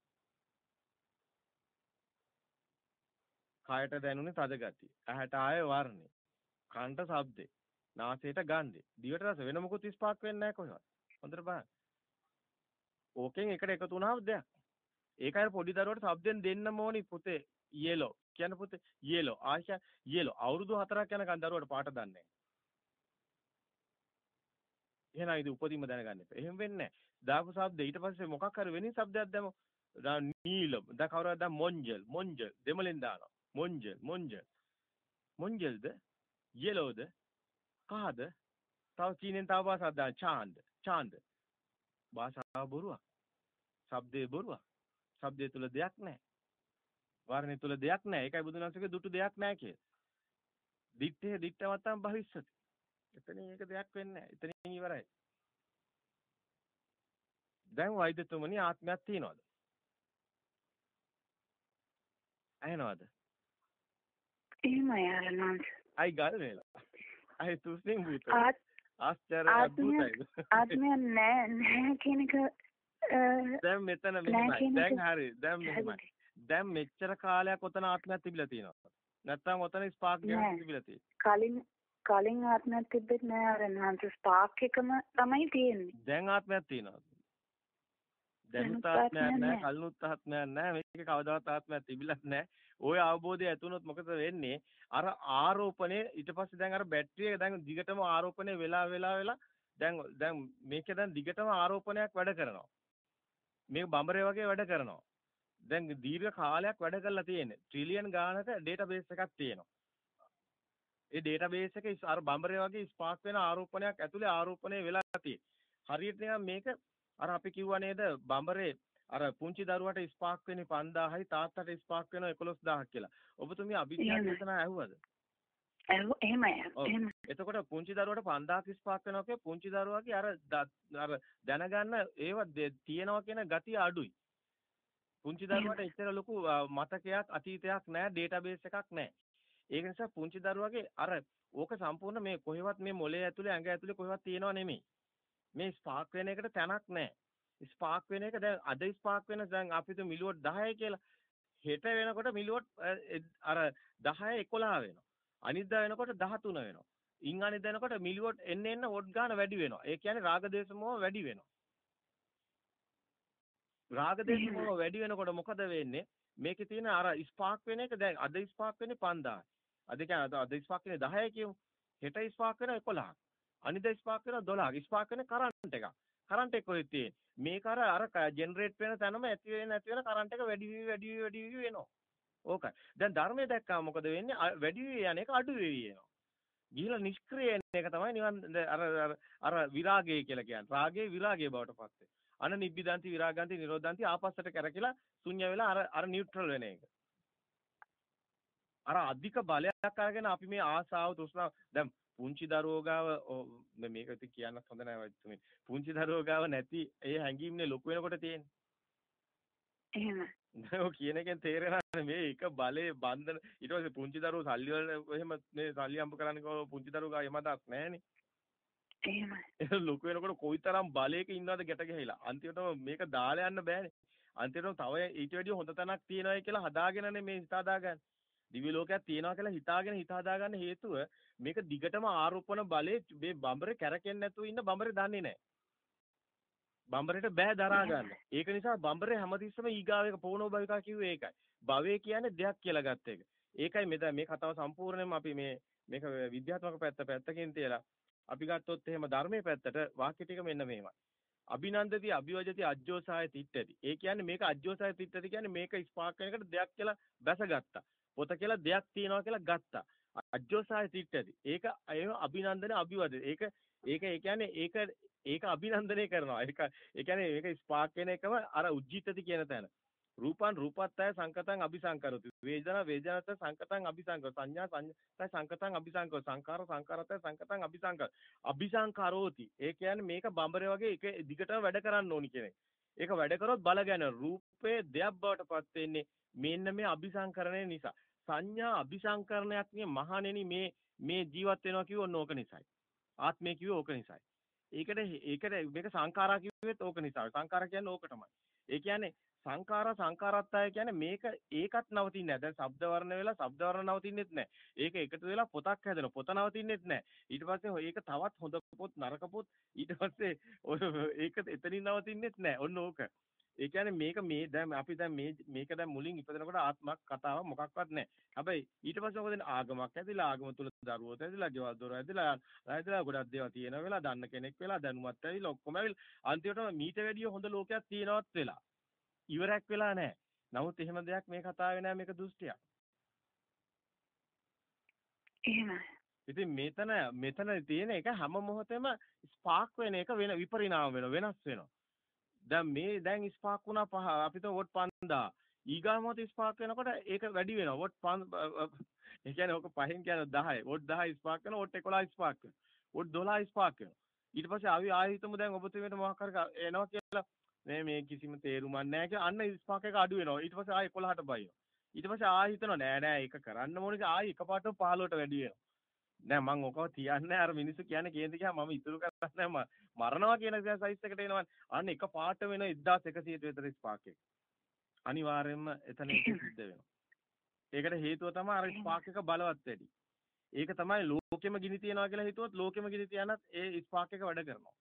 කයට දැනුනේ තද ගතිය. ඇහැට ආයේ වර්ණේ. කනට ශබ්දේ. නාසයට ගන්ධේ. දිවට රස වෙන මොකුත් ස්පාක් වෙන්නේ නැහැ කොහෙවත්. හොඳට බලන්න. ඕකෙන් එකට එකතු වුණාම දෙයක්. ඒකයි පොඩි දරුවට ශබ්දෙන් දෙන්නම ඕනි පුතේ. yellow. කියන පුතේ yellow. ආශා yellow. අවුරුදු 4ක් යනකන් දරුවට පාට දන්නේ නැහැ. එහෙනම් ඉතින් උපදීම දැනගන්න එපා. එහෙම වෙන්නේ නැහැ. දාපු ශබ්ද ඊට පස්සේ මොකක් හරි වෙනින් ශබ්දයක් දැම්මොත් දැන් නීලම්. දැන් කවුරුහරි දැන් මොන්ජල්. මොන්ජල්. දෙමලෙන් දානවා. මොන්ජල්. මොන්ජල්. මොන්ජල්ද? yellowද? කහද තව චීනෙන් තව භාෂාවක් දාන චාන්ද චාන්ද භාෂාව බොරුවක්. ශබ්දේ බොරුවක්. ශබ්දේ තුල දෙයක් නැහැ. වර්ණේ තුල දෙයක් නැහැ. ඒකයි බුදුන් වහන්සේගේ දුටු දෙයක් නැහැ කියේ දිත්තේ දිත්තවත්තම් භවිස්සති. එතනින් ඒක දෙයක් වෙන්නේ නැහැ එතනින් ඉවරයි දැන් වෛද්‍යතුමනි ආත්මයක් තියනවද ඇහෙනවද එහෙමයි ආරණන්ස්. අයි ගල් වෙලා. අයි තුසින් බුත. ආශ්චර්ය අද්භූතයි. ආත්මය නෑ නෑ කියන එක දැන් මෙතන මෙහෙමයි. දැන් හරි. දැන් මෙහෙමයි. දැන් මෙච්චර කාලයක් ඔතන ආත්මයක් තිබිලා තියෙනවා. නැත්තම් ඔතන ස්පාක් එකක් තිබිලා තියෙන්නේ. කලින් කලින් ආත්මයක් තිබෙත් නෑ. ආරණන්ස් ස්පාක් එකම තමයි තියෙන්නේ. දැන් ආත්මයක් තියෙනවා. දැනුත් ආත්මයක් නැහැ කලිනුත් ආත්මයක් නැහැ මේක කවදාවත් ආත්මයක් තිබිලත් නැහැ ওই අවබෝධය ඇතුනොත් මොකද වෙන්නේ? අර ආරෝපණය ඊට පස්සේ දැන් අර බැටරිය දැන් දිගටම ආරෝපණය වෙලා වෙලා වෙලා දැන් දැන් මේකේ දැන් දිගටම ආරෝපණයක් වැඩ කරනවා. මේක බඹරේ වගේ වැඩ කරනවා. දැන් දීර්ඝ කාලයක් වැඩ කරලා තියෙන්නේ. ට්‍රිලියන් ගානක ඩේටාබේස් එකක් තියෙනවා ඒ ඩේටාබේස් එකේ අර බඹරේ වගේ ස්පාක් වෙන ආරෝපණයක් ඇතුලේ ආරෝපණය වෙලා තියෙන්නේ හරියට මේක අර අපි කිව්වා නේද බඹරේ අර පුංචි දරුවට ස්පාක් වෙන්නේ 5000යි තාත්තට ස්පාක් වෙනවා 11000ක් කියලා. ඔබතුමිය අභිඥා දේශනා ඇහුවද? ඇහුව එහෙමයි. එතකොට පුංචි දරුවට 5000ක් ස්පාක් වෙනවා කිය පුංචි දරුවාගේ අර අර දැනගන්න ඒව තියෙනවා කියන ගතිය අඩුයි. පුංචි දරුවාට එච්චර ලොකු මතකයක් අතීතයක් නැහැ ඩේටාබේස් එකක් නැහැ. ඒක නිසා පුංචි දරුවාගේ අර ඕක සම්පූර්ණ මේ කොහෙවත් මේ මොලේ ඇතුලේ ඇඟ ඇතුලේ කොහෙවත් තියෙනව නෙමෙයි. මේ ස්පාක් වෙන එකට තැනක් නැහැ. ස්පාක් වෙන එක දැන් අද ස්පාක් වෙන දැන් අපිට මිලිවොට් 10යි කියලා. හෙට වෙනකොට මිලිවොට් අර 10 11 වෙනවා. අනිද්දා වෙනකොට 13 වෙනවා. ඉන් අනිද්දා වෙනකොට මිලිවොට් එන්න එන්න වොට් ගන්න වැඩි වෙනවා. ඒ කියන්නේ රාග දේශ මොහ වැඩි වෙනවා. රාග දේශ මොහ වැඩි වෙනකොට මොකද වෙන්නේ? මේකේ තියෙන අර ස්පාක් වෙන එක දැන් අද ස්පාක් වෙන්නේ 5000. අද කියන්නේ අද ස්පාක් වෙන්නේ 10 කියමු. හෙට ස්පාක් වෙන 11. අනිද්දා ස්පාක් වෙන 12. ස්පාක් වෙන කරන්ට් එකක්. කරන්ට් එක කොහෙද තියෙන්නේ? මේක අර අර ජෙනරේට් වෙන තැනම ඇති වෙන නැති වෙන කරන්ට් එක වැඩි වෙවි වැඩි වෙවි වැඩි වෙවි වෙනවා. ඕකයි. දැන් ධර්මයේ දැක්කම මොකද වෙන්නේ? වැඩි වෙවි යන එක අඩු වෙවි යනවා. ගිහිලා නිෂ්ක්‍රිය වෙන එක තමයි නිවන් අර අර අර විරාගය කියලා කියන්නේ. රාගයේ විරාගය බවට පත් වෙනවා. අන නිබ්බිදන්ති විරාගන්ති නිරෝධන්ති ආපස්සට කරකිලා ශුන්‍ය වෙලා අර අර නියුට්‍රල් වෙන එක. අර අධික බලයක් අරගෙන අපි මේ ආසාව තෘෂ්ණාව දැන් පුංචි දරුවෝ ගාව මේක ඉතින් කියන්නත් හොඳ නෑ වයිතුමේ. පුංචි දරුවෝ ගාව නැති ඒ හැඟීම්නේ ලොකු වෙනකොට තියෙන්නේ. එහෙම. ඔය කියන එකෙන් තේරෙනවා මේ එක බලේ බන්ධන ඊට පස්සේ පුංචි දරුවෝ සල්ලි වල එහෙම මේ සල්ලි හම්බ කරන්න කිව්ව පුංචි දරුවෝ ගාව එමදක් නැහනේ. එහෙමයි. ඒක ලොකු වෙනකොට කොයිතරම් බලයක ඉන්නවද ගැට ගහලා. අන්තිමටම මේක දාලා යන්න බෑනේ. අන්තිමටම තව ඊට වැඩිය හොඳ තැනක් තියෙනවායි කියලා හදාගෙනනේ මේ හිත හදාගන්නේ. දිව්‍ය ලෝකයක් තියෙනවා කියලා හිතාගෙන හිත හදාගන්න හේතුව මේක දිගටම ආරෝපණ බලේ මේ බඹරේ කැරකෙන්නේ නැතුව ඉන්න බඹරේ දන්නේ නැහැ. බඹරේට බෑ දරා ගන්න. ඒක නිසා බඹරේ හැමතිස්සම ඊගාව එක පොණෝ භවිකා කිව්වේ ඒකයි. භවය කියන්නේ දෙයක් කියලා ගත්ත එක. ඒකයි මෙතන මේ කතාව සම්පූර්ණයෙන්ම අපි මේ මේක විද්‍යාත්මක පැත්ත පැත්තකින් තියලා අපි ගත්තොත් එහෙම ධර්මයේ පැත්තට වාක්‍ය ටික මෙන්න මේවයි. අභිනන්දති අභිවජති අජ්ජෝසාය තිට්ඨති. ඒ කියන්නේ මේක අජ්ජෝසාය තිට්ඨති කියන්නේ මේක ස්පාක් වෙන එකට දෙයක් කියලා බැසගත්තා. පොත කියලා දෙයක් තියනවා කියලා ගත්තා. අජ්ජෝසාය තිට්ඨති. ඒක ඒ අභිනන්දන අභිවදති. ඒක ඒක ඒ කියන්නේ ඒක ඒක අභිනන්දනය කරනවා. ඒක ඒ කියන්නේ මේක ස්පාක් වෙන එකම අර උජ්ජිතති කියන තැන. රූපං රූපත්තය සංකතං අபிසංකරති. වේදනා වේදනාත්තය සංකතං අபிසංකර. සංඥා සංඥාත්තය සංකතං අபிසංකර. සංඛාර සංඛාරත්තය සංකතං අபிසංකර. අபிසංකරෝති. ඒ කියන්නේ මේක බඹරේ වගේ එක දිගටම වැඩ කරන්න ඕනි කියන ඒක වැඩ කරොත් බලගෙන රූපේ දෙයක් බවට පත් වෙන්නේ මෙන්න මේ අபிසංකරණය නිසා. සංඥා අபிසංකරණයක් නේ මහණෙනි මේ මේ ජීවත් වෙනවා කිව්වොත් ඕක නිසායි. ආත්මය කිව්වේ ඕක නිසායි. ඒකට ඒකට මේක සංඛාරා කිව්වෙත් ඕක නිසා සංඛාර කියන්නේ ඕක තමයි ඒ කියන්නේ සංඛාර සංඛාරත්තය කියන්නේ මේක ඒකත් නවතින්නේ නැහැ. දැන් ශබ්ද වර්ණ වෙලා ශබ්ද වර්ණ නවතින්නෙත් නැහැ. ඒක එකතු වෙලා පොතක් හැදෙනවා. පොත නවතින්නෙත් නැහැ. ඊට පස්සේ ඒක තවත් හොඳ පොත් නරක පොත් ඊට පස්සේ ඒක එතනින් නවතින්නෙත් නැහැ. ඔන්න ඕක. ඒ කියන්නේ මේක මේ දැන් අපි දැන් මේ මේක දැන් මුලින් ඉපදෙනකොට ආත්මක් කතාව මොකක්වත් නැහැ. හැබැයි ඊට පස්සේ මොකද ආගමක් ඇතිලා ආගම තුල දරුවෝ ඇතිලා ගෙවල් දොර ඇතිලා ඇතිලා ගොඩක් දේවල් තියෙන වෙලා දන්න කෙනෙක් වෙලා දැනුමත් ඇවිල්ලා ඔක්කොම ඇවිල්ලා අන්තිමටම මීට වැඩිය හොඳ ලෝකයක් තියෙනවත් වෙලා. ඉවරයක් වෙලා නැහැ. නමුත් එහෙම දෙයක් මේ කතාවේ නැහැ මේක දෘෂ්ටියක්. එහෙමයි. ඉතින් මෙතන මෙතන තියෙන එක හැම මොහොතෙම ස්පාක් වෙන එක වෙන විපරිණාම වෙන වෙනස් වෙනවා. දැන් මේ දැන් ස්පාක් වුණා පහ අපිට වොට් 5000. ඊගා මොහොත ස්පාක් වෙනකොට ඒක වැඩි වෙනවා. වොට් 5 ඒ කියන්නේ ඔක පහෙන් කියන්නේ 10. වොට් 10 ස්පාක් වෙනවා. වොට් 11 ස්පාක් වෙනවා. වොට් 12 ස්පාක් වෙනවා. ඊට පස්සේ ආවි ආයෙ හිතමු දැන් ඔබතුමීට මොකක් හරි එනවා කියලා මේ මේ කිසිම තේරුමක් නැහැ කියලා අන්න ස්පාක් එක අඩු වෙනවා. ඊට පස්සේ ආයෙ 11ට බයිනවා. ඊට පස්සේ ආයෙ හිතනවා නෑ නෑ ඒක කරන්න ඕනේ කියලා ආයෙ එකපාරටම 15ට වැඩි වෙනවා. නෑ මං ඔකව තියන්නේ අර මිනිස්සු කියන්නේ කේන්ති ගියාම මම ඉතුරු කරන්නේ නෑ මරනවා කියන සයිස් එකට එනවා. අන්න එක පාට වෙන 1100ට විතර ස්පාක් එක. අනිවාර්යයෙන්ම එතන සිද්ධ වෙනවා. ඒකට හේතුව තමයි අර ස්පාක් එක බලවත් වැඩි. ඒක තමයි ලෝකෙම ගිනි තියනවා කියලා හිතුවොත් ලෝකෙම ගිනි තියනත් ඒ ස්පාක් එක වැඩ කරනවා.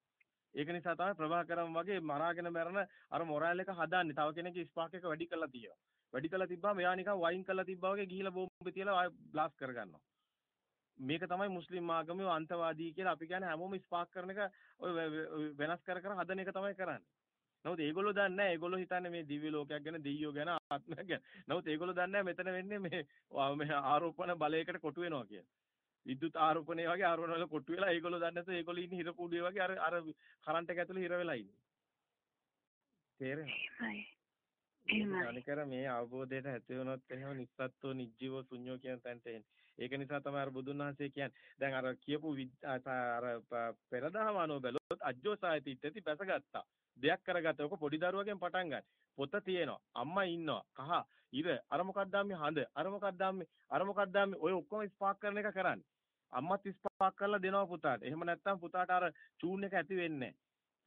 ඒක නිසා තමයි ප්‍රභාකරම් වගේ මරාගෙන මරන අර මොරාල් එක හදන්නේ. තව කෙනෙක්ගේ ස්පාක් එක වැඩි කරලා තියෙනවා. වැඩි කරලා තිබ්බාම එයා නිකන් වයින් කරලා තිබ්බා වගේ ගිහිලා බෝම්බ තියලා ආය බ්ලාස්ට් කරගන්නවා. මේක තමයි මුස්ලිම් ආගමේ අන්තවාදී කියලා අපි කියන්නේ හැමෝම ස්පාක් කරන එක ඔය වෙනස් කර කර හදන එක තමයි කරන්නේ. නමුත් ඒගොල්ලෝ දන්නේ නැහැ. ඒගොල්ලෝ හිතන්නේ මේ දිව්‍ය ලෝකයක් ගැන, දෙයියෝ ගැන, ආත්මයක් ගැන. නමුත් ඒගොල්ලෝ දන්නේ නැහැ මෙතන වෙන්නේ මේ ආරෝපණ බලයකට කොටු වෙනවා කියලා. විද්‍යුත් ආරෝපණය වගේ ආරෝපණ වල කොට්ටු වෙලා ඒගොල්ලෝ දන්නේ නැතුව ඒගොල්ලෝ ඉන්නේ හිර කුඩුවේ වගේ අර අර කරන්ට් එක ඇතුලේ හිර වෙලා ඉන්නේ. තේරෙනවද? මේ අවබෝධයට ඇති වුණොත් එහෙම නිස්සත්ත්ව නිජ්ජීව ශුන්‍යෝ කියන තැනට එන්නේ. ඒක නිසා තමයි අර බුදුන් වහන්සේ කියන්නේ. දැන් අර කියපු අර පෙරදහම අනුව බැලුවොත් අජ්ජෝසායති ඉත්තති බැසගත්තා. දෙයක් කරගත්තා. ඔක පොඩි දරුවගෙන් පටන් ගන්න. පොත තියෙනවා. අම්මා ඉන්නවා. කහ, ඉර, අර මොකක්ද හඳ, අර මොකක්ද අර මොකක්ද ඔය ඔක්කොම ස්පාක් කරන එක කරන්නේ. අම්මත් ස්පාක් කරලා දෙනවා පුතාට. එහෙම නැත්නම් පුතාට අර චූන් එක ඇති වෙන්නේ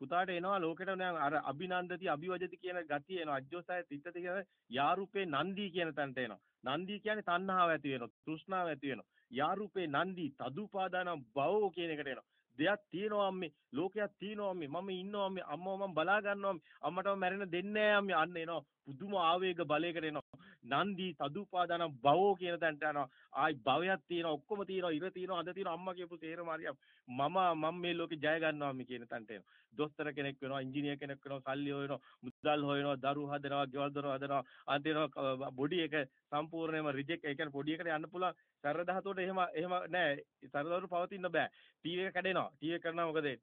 පුතාට එනවා ලෝකෙට නෑ අර අභිනන්දති අභිවජති කියන ගතිය එනවා. අජ්ජෝසය තිත්තති කියන යාරූපේ නන්දී කියන තැනට එනවා. නන්දී කියන්නේ තණ්හාව ඇති වෙනවා. තෘෂ්ණාව ඇති වෙනවා. යාරූපේ නන්දී තදුපාදානම් භවෝ කියන එකට එනවා. දෙයක් තියෙනවා අම්මේ. ලෝකයක් තියෙනවා අම්මේ. මම ඉන්නවා අම්මේ. අම්මව මම බලා ගන්නවා අම්මේ. අම්මටම මැරෙන්න දෙන්නේ නැහැ අම්මේ. අන්න එනවා. පුදුම ආවේග බලයකට එනවා. නන්දි තදුපාදාන භවෝ කියන තැනට යනවා. ආයි භවයක් තියෙනවා ඔක්කොම තියෙනවා ඉර තියෙනවා අද තියෙනවා අම්මා කියපු තේරම හරියක්. මම මම මේ ලෝකේ ජය ගන්නවා මේ කියන තැනට එනවා. දොස්තර කෙනෙක් වෙනවා ඉංජිනේර කෙනෙක් වෙනවා සල්ලි හොයනවා මුදල් හොයනවා දරු හදනවා ගෙවල් දොර හදනවා අන්තිමට බොඩි එක සම්පූර්ණයෙන්ම රිජෙක්ට් ඒ කියන්නේ පොඩි එකට යන්න පුළුවන්. සරල ධාතුවට එහෙම එහෙම නෑ. සරල ධාතුවට පවතින්න බෑ. ටීවී එක කැඩෙනවා. ටීවී එක කරනවා මොකද?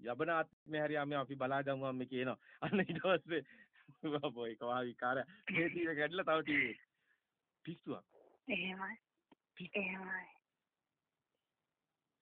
යබන ආත්මේ හරි අපි බලා ගමු අම්මේ කියනවා. අන්න ඊට පස්සේ බොයි කවා විකාර මේ ටීවී කැඩලා තව ටීවී පිස්සුවක් එහෙමයි එහෙමයි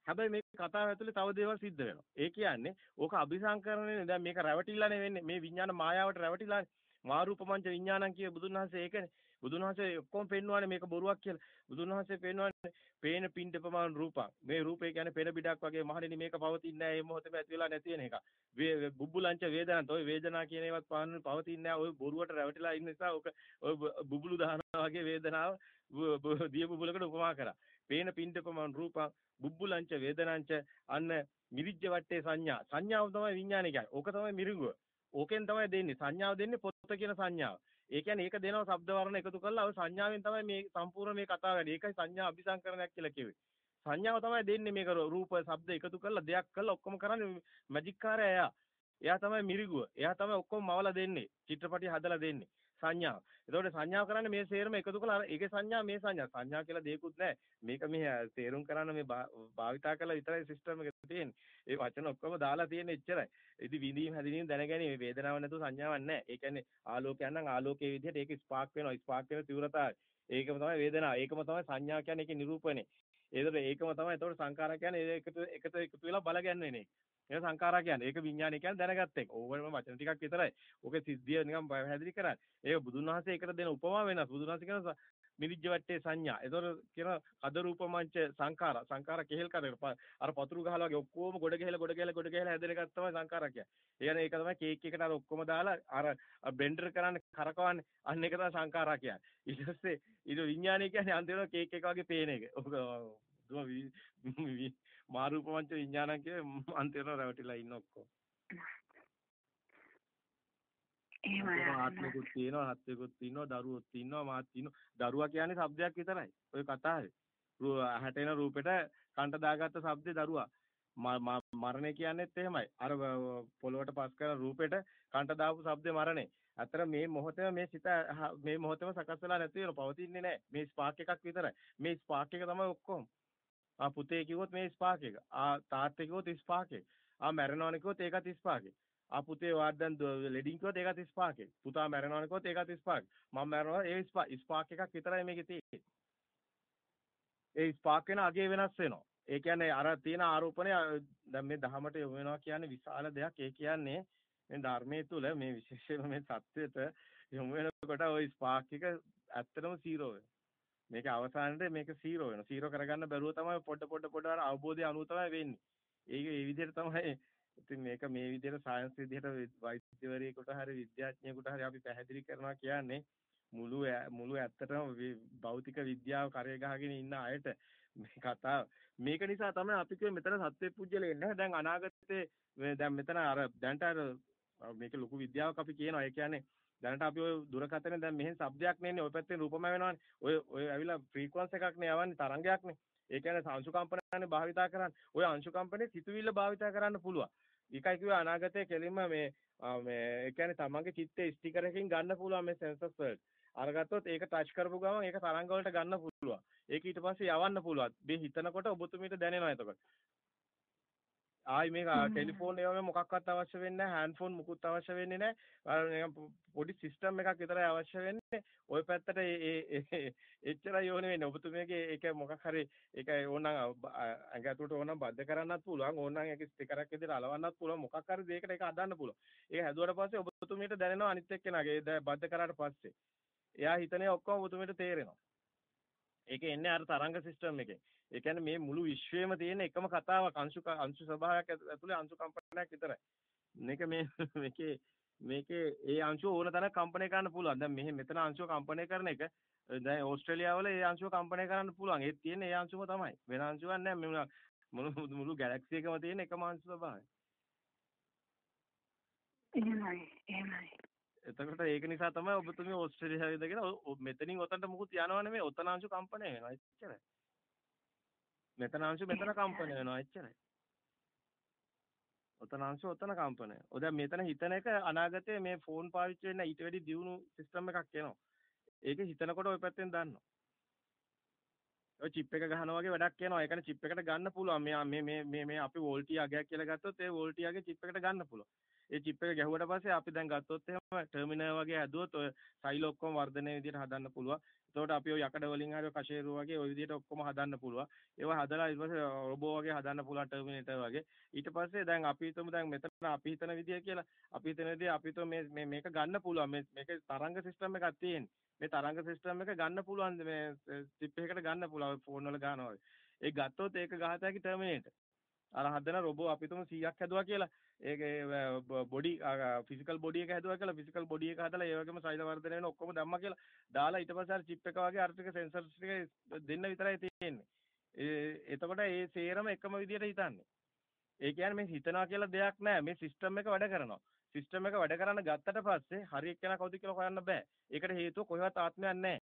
හැබැයි මේ කතාව ඇතුලේ තව දේවල් සිද්ධ වෙනවා. ඒ කියන්නේ ඕක අபிසංකරණනේ දැන් මේක රැවටිලානේ වෙන්නේ. මේ විඥාන මායාවට රැවටිලානේ. මාරූපමංච විඥානං කිය බුදුන් වහන්සේ ඒකනේ. බුදුන් වහන්සේ ඔක්කොම පෙන්වන්නේ මේක බොරුවක් කියලා. බුදුන් වහන්සේ පෙන්වන්නේ පේන පින්ඩ ප්‍රමාණ රූපං. මේ රූපේ කියන්නේ පෙන බිඩක් වගේ මහණෙනි මේක පවතින්නේ නැහැ. මේ මොහොතේම ඇති වෙලා නැති වෙන එක. වේ බුබුලංච වේදනන්ත ඔය වේදනා කියන ඒවත් පාන පවතින්නේ නැහැ. ඔය බොරුවට රැවටිලා ඉන්න නිසා ඔක ඔය බුබුලු දහනවා වගේ වේදනාව දිය බුබුලකට උපමා කරා. පේන පින්ඩ ප්‍රමාණ රූපං බුබුලංච වේදනංච අන්න මිරිජ්ජ වට්ටේ සංඥා. සංඥාව තමයි විඥානය කියන්නේ. ඕක තමයි මිරිඟුව. ඕකෙන් තමයි දෙන්නේ. සංඥාව දෙන්නේ පොත කියන සංඥාව. ඒ කියන්නේ ඒක දෙනවා ශබ්ද වර්ණ එකතු කරලා ඔය සංඥාවෙන් තමයි මේ සම්පූර්ණ මේ කතාව වැඩි. ඒකයි සංඥා අபிසංකරණයක් කියලා කිව්වේ. සංඥාව තමයි දෙන්නේ මේක රූප ශබ්ද එකතු කරලා දෙයක් කරලා ඔක්කොම කරන්නේ මැජික් කාර්යය එයා. එයා තමයි මිරිගුව. එයා තමයි ඔක්කොම මවලා දෙන්නේ. චිත්‍රපටි හදලා දෙන්නේ. සංඥාව. එතකොට සංඥාව කරන්නේ මේ සේරම එකතු කළා ඒකේ සංඥා මේ සංඥා. සංඥා කියලා දෙයක්වත් නැහැ. මේක මේ තේරුම් කරන්න මේ භාවිතා කරලා විතරයි සිස්ටම් එක තියෙන්නේ. ඒ වචන ඔක්කොම දාලා තියෙන්නේ එච්චරයි. ඉතින් විඳීම් හැදිනීම් දැනගැනීම වේදනාවක් නැතුව සංඥාවක් නැහැ. ඒ කියන්නේ ආලෝකයක් නම් ආලෝකයේ විදිහට ඒක ස්පාර්ක් වෙනවා. ස්පාර්ක් වෙන තීව්‍රතාවය. ඒකම තමයි වේදනාව. ඒකම තමයි සංඥා කියන්නේ ඒකේ නිරූපණය. ඒතර ඒකම තමයි එතකොට සංඛාරා කියන්නේ ඒකට එකතු එකතු වෙලා බල ගැන්වෙන එක. ඒක සංඛාරා කියන්නේ. ඒක විඥානය කියන්නේ දැනගත්ත එක. ඕකම වචන ටිකක් විතරයි. ඕකේ සිද්ධිය නිකන් පැහැදිලි කරන්නේ. ඒක බුදුන් වහන්සේ ඒකට දෙන උපමා වෙනස්. බුදුන් වහන්සේ කියන මිනිජ්ජ වට්ටේ සංඥා. ඒතකොට කියන කද රූපමංච සංඛාරා. සංඛාරා කෙහෙල් කරේ. අර පතුරු ගහලා වගේ ඔක්කොම ගොඩ ගහලා ගොඩ ගහලා ගොඩ ගහලා හැදෙන එකක් තමයි සංඛාරා කියන්නේ. ඒ කියන්නේ ඒක තමයි කේක් එකට අර ඔක්කොම දාලා අර බෙන්ඩර් කරන්නේ කරකවන්නේ. අන්න ඒක තමයි සංඛාරා කියන්නේ. ඊට පස්සේ ඊට විඥානය කියන්නේ අන්තිමට කේක් එක වගේ පේන එක. මා රූප වංච විඥානං කිය මන් තේරෙනවා රැවටිලා ඉන්න ඔක්කොම. එහෙම ආත්මකුත් තියෙනවා, හත්වෙකුත් තියෙනවා, දරුවොත් තියෙනවා, මාත් තියෙනවා. දරුවා කියන්නේ શબ્දයක් විතරයි. ඔය කතාවේ. ඇහැට එන රූපෙට කන්ට දාගත්ත શબ્දේ දරුවා. මරණය කියන්නේත් එහෙමයි. අර පොළොවට පස් කරන රූපෙට කන්ට දාපු શબ્දේ මරණය. අතර මේ මොහොතේම මේ සිත මේ මොහොතේම සකස් වෙලා නැති වෙනවා. පවතින්නේ නැහැ. මේ ස්පාර්ක් එකක් විතරයි. මේ ස්පාර්ක් එක තමයි ඔක්කොම. ආ පුතේ කිව්වොත් මේ ස්පාක් එක. ආ තාත්තේ කිව්වොත් ස්පාක් එක. ආ මැරෙනවනේ කිව්වොත් ඒකත් ස්පාක් එක. ආ පුතේ වාද්දන් ලෙඩින් කිව්වොත් ඒකත් ස්පාක් එක. පුතා මැරෙනවනේ කිව්වොත් ඒකත් ස්පාක්. මම මැරෙනවා ඒ ස්පාක් එකක් විතරයි මේකේ තියෙන්නේ. ඒ ස්පාක් වෙන අගේ වෙනස් වෙනවා. ඒ කියන්නේ අර තියෙන ආරෝපණය දැන් මේ දහමට යොමු වෙනවා කියන්නේ විශාල දෙයක්. ඒ කියන්නේ මේ ධර්මයේ තුල මේ විශේෂයෙන්ම මේ සත්‍යයට යොමු වෙනකොට ওই ස්පාක් එක ඇත්තටම 0 වෙනවා. මේක අවසානයේ මේක සීරෝ වෙනවා. සීරෝ කරගන්න බැරුව තමයි පොඩ පොඩ පොඩ අර අවබෝධය අනුව තමයි වෙන්නේ. ඒක ඒ විදිහට තමයි ඉතින් මේක මේ විදිහට සයන්ස් විදිහට වෛද්‍යවරයෙකුට හරි විද්‍යාඥයෙකුට හරි අපි පැහැදිලි කරනවා කියන්නේ මුළු මුළු ඇත්තටම භෞතික විද්‍යාව කරේ ගහගෙන ඉන්න අයට මේ කතාව මේක නිසා තමයි අපි කිව්වේ මෙතන සත්‍ය පුජ්‍යල එන්නේ දැන් අනාගතේ දැන් මෙතන අර දැන්ට අර මේක ලොකු විද්‍යාවක් අපි කියනවා ඒ කියන්නේ දැනට අපි ඔය දුරකථනේ දැන් මෙහෙන් શબ્දයක් නෙන්නේ ඔය පැත්තෙන් රූපමය වෙනවනේ. ඔය ඔය ඇවිල්ලා ෆ්‍රීකවන්ස් එකක් නේ යවන්නේ තරංගයක්නේ. ඒ කියන්නේ අංශු කම්පනයනේ භාවිතා කරන්නේ. ඔය අංශු කම්පනේ සිතුවිල්ල භාවිතා කරන්න පුළුවන්. ඒකයි කිව්වේ අනාගතයේ කෙලින්ම මේ මේ ඒ කියන්නේ තමන්ගේ චිත්තේ ස්ටිකර් එකකින් ගන්න පුළුවන් මේ සෙන්සර්ස් වලට. අරගත්තොත් ඒක ටච් කරපු ගමන් ඒක තරංග වලට ගන්න පුළුවන්. ඒක ඊට පස්සේ යවන්න පුළුවන්. මේ හිතනකොට ඔබතුමීට දැනෙනවා එතකොට. ආයි මේක ටෙලිෆෝන් ඒවා මොකක්වත් අවශ්‍ය වෙන්නේ නැහැ. හෑන්ඩ්ෆෝන් මුකුත් අවශ්‍ය වෙන්නේ නැහැ. පොඩි සිස්ටම් එකක් විතරයි අවශ්‍ය වෙන්නේ. ওই පැත්තට ඒ එච්චරයි ඕනේ වෙන්නේ. ඔබතුමියගේ ඒක මොකක් හරි ඒක ඕනනම් ඇඟ ඇතුලට ඕනනම් බද්ධ කරන්නත් පුළුවන්. ඕනනම් ඒක ස්ටිකරයක් විදිහට අලවන්නත් පුළුවන්. මොකක් හරි දෙයකට ඒක හදන්න පුළුවන්. ඒක හැදුවට පස්සේ ඔබතුමියට දැනෙනවා අනිත් එක්කෙනාගේ. බද්ධ කරාට පස්සේ. එයා හිතන්නේ ඔක්කොම ඔබතුමියට තේරෙනවා ඒක එන්නේ අර තරංග සිස්ටම් එකෙන් ඒ කියන්නේ මේ මුළු විශ්වයේම තියෙන එකම කතාවක් අංශු අංශු ස්වභාවයක් ඇතුලේ අංශු කම්පනයක් විතරයි. මේක මේ මේකේ මේකේ ඒ අංශුව ඕන තරම් කම්පණය කරන්න පුළුවන්. දැන් මෙහෙ මෙතන අංශුව කම්පණය කරන එක දැන් ඕස්ට්‍රේලියාව වල ඒ අංශුව කම්පණය කරන්න පුළුවන්. ඒත් තියෙන්නේ ඒ අංශුව තමයි. වෙන අංශුවක් නැහැ. මුළු මුළු ගැලැක්සි එකම තියෙන එකම අංශු ස්වභාවය. එහෙමයි. එහෙමයි. එතකොට ඒක නිසා තමයි ඔබතුමිය ඕස්ට්‍රේලියාවේ ඉඳගෙන මෙතනින් ඔතනට මුකුත් යනව නෙමෙයි ඔතන අංශු කම්පණය වෙනවා. එච්චරයි. මෙතන අංශු මෙතන කම්පන වෙනවා එච්චරයි. ඔතන අංශු ඔතන කම්පන. ඔය දැන් මෙතන හිතන එක අනාගතයේ මේ ෆෝන් පාවිච්චි වෙන්න ඊට වැඩි දියුණු සිස්ටම් එකක් එනවා. ඒක හිතනකොට ওই පැත්තෙන් දාන්නවා. ඔය චිප් එක ගහනවා වගේ වැඩක් එනවා. ඒ කියන්නේ චිප් එකට ගන්න පුළුවන්. මේ මේ මේ මේ අපි වෝල්ටි අගයක් කියලා ගත්තොත් ඒ වෝල්ටි අගේ චිප් එකට ගන්න පුළුවන්. ඒ චිප් එක ගැහුවට පස්සේ අපි දැන් ගත්තොත් එහෙම ටර්මිනල් වගේ හැදුවොත් ඔය සයිල ඔක්කොම වර්ධනය විදිහට හදන්න පුළුවන්. එතකොට අපි ඔය යකඩ වලින් හරි කෂේරු වගේ ওই විදිහට ඔක්කොම හදන්න පුළුවන්. ඒවා හදලා ඊට පස්සේ රොබෝ වගේ හදන්න පුළුවන් ටර්මිනේටර් වගේ. ඊට පස්සේ දැන් අපි හිතමු දැන් මෙතන අපි හිතන විදිය කියලා. අපි හිතන විදිය අපි හිතමු මේ මේක ගන්න පුළුවන්. මේ මේක තරංග සිස්ටම් එකක් තියෙන්නේ. මේ තරංග සිස්ටම් එක ගන්න පුළුවන් මේ චිප් එකකට ගන්න පුළුවන් ෆෝන් වල ගන්නවා. ඒ ගත්තොත් ඒක ගහත හැකි ටර්මිනේටර්. අර හදන රොබෝ අපි තුමු 100ක් හැදුවා කියලා. ඒකේ බොඩි ෆිසිකල් බොඩි එක හැදුවා කියලා ෆිසිකල් බොඩි එක හදලා ඒ වගේම සෛල වර්ධනය වෙන ඔක්කොම දැම්මා කියලා දාලා ඊට පස්සේ අර චිප් එක වගේ අර ටික සෙන්සර්ස් ටික දෙන්න විතරයි තියෙන්නේ. ඒ එතකොට ඒ සේරම එකම විදියට හිතන්නේ. ඒ කියන්නේ මේ හිතනවා කියලා දෙයක් නැහැ. මේ සිස්ටම් එක වැඩ කරනවා. සිස්ටම් එක වැඩ කරන්න ගත්තට පස්සේ හරි එක්කෙනා කවුද කියලා හොයන්න බෑ. ඒකට හේතුව කොහෙවත් ආත්මයක් නැහැ.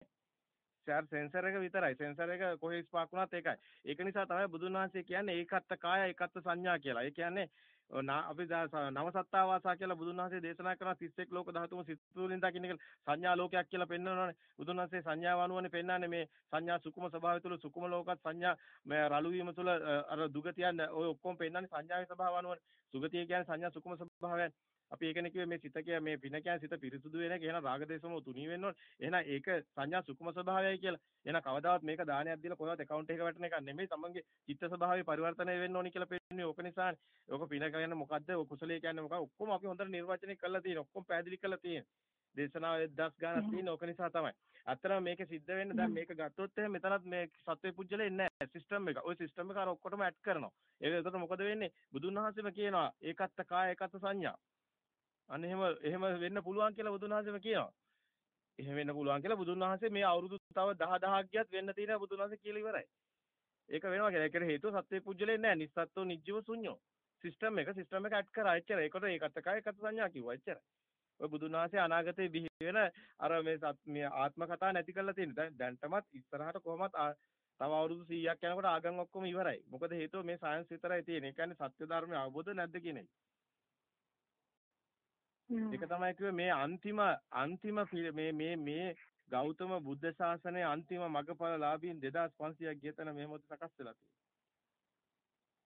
සර් සෙන්සර් එක විතරයි. සෙන්සර් එක කොහේ ස්පාක් වුණත් ඒකයි. ඒක නිසා තමයි බුදුන් වහන්සේ කියන්නේ ඒකත්ත කාය ඒකත්ත සංඥා කියලා. ඒ කියන්නේ අපි නවසත්තාවාසා කියලා බුදුන් වහන්සේ දේශනා කරන 31 ලෝක ධාතුම සිත් තුළින් දකින්න කියලා සංඥා ලෝකයක් කියලා පෙන්වනවානේ. බුදුන් වහන්සේ සංඥාව අනුවනේ පෙන්වන්නේ මේ සංඥා සුකුම ස්වභාවය තුළ සුකුම ලෝකත් සංඥා මේ රළු වීම තුළ අර දුගතියන් ඔය ඔක්කොම පෙන්වන්නේ සංඥාවේ ස්වභාව අනුවනේ. සුගතිය කියන්නේ සංඥා සුකුම ස්වභාවයන්. අපි ඒකනේ කිව්වේ මේ සිත කිය මේ පින කියන්නේ සිත පිරිසුදු වෙන එක. එහෙනම් රාගදේශම තුනී වෙන්න ඕනේ. එහෙනම් ඒක සංඥා සුකුම ස්වභාවයයි කියලා. එහෙනම් කවදාවත් මේක දානයක් දීලා කොහොමද account එක වැටෙන එක නෙමෙයි. තමන්ගේ චිත්ත ස්වභාවය පරිවර්තනය වෙන්න ඕනි කියලා පෙන්නේ ඕක නිසානේ. ඕක පින කියන්නේ මොකද්ද? කුසලයේ කියන්නේ මොකක්ද? ඔක්කොම අපි හොඳට නිර්වචනය කරලා තියෙනවා. ඔක්කොම පැහැදිලි කරලා තියෙනවා. දේශනාවේ දස් ගානක් තියෙන ඕක නිසා තමයි. අතරම මේක සිද්ධ වෙන්න දැන් මේක ගත්තොත් එහෙනම් මෙතනත් මේ සත්වේ පුජ්‍යලේ ඉන්නේ නැහැ සිස්ටම් එක. ওই සිස්ටම් එක අර ඔක්කොටම ඇඩ් කරනවා. ඒක එතකොට මොකද වෙන්නේ? බුදුන් වහන්සේම කියනවා ඒකත්ත කාය ඒකත්ත සංඥා. අන්න එහෙම එහෙම වෙන්න පුළුවන් කියලා බුදුන් වහන්සේම කියනවා. එහෙම වෙන්න පුළුවන් කියලා බුදුන් වහන්සේ මේ අවුරුදු තව 10 10ක් ගියත් වෙන්න තියෙන බුදුන් වහන්සේ කියලා ඉවරයි. ඒක වෙනවා කියලා. ඒකට හේතුව සත්‍ය පුජ්‍යලේ නැහැ. නිස්සත්ත්ව නිජ්ජව ශුන්‍යෝ. සිස්ටම් එක සිස්ටම් එක ඇඩ් කරා එච්චර. ඒකට ඒකට කය කත සංඥා කිව්වා එච්චරයි. ඔය බුදුන් වහන්සේ අනාගතේ බිහි වෙන අර මේ මේ ආත්ම කතා නැති කරලා තියෙන. දැන් දැන්ටමත් ඉස්සරහට කොහොමත් තව අවුරුදු 100ක් යනකොට ආගම් ඔක්කොම ඉවරයි. මොකද හේතුව මේ සයන්ස් විතරයි තියෙන්නේ. ඒ කියන්නේ සත්‍ය ධර්මය අවබෝධ නැද්ද කියන එක. ඒක තමයි කිව්වේ මේ අන්තිම අන්තිම මේ මේ මේ ගෞතම බුද්ධ ශාසනයේ අන්තිම මගපලලාභීන් 2500ක් ගියතන මේ මොහොත සකස් වෙලා තියෙනවා.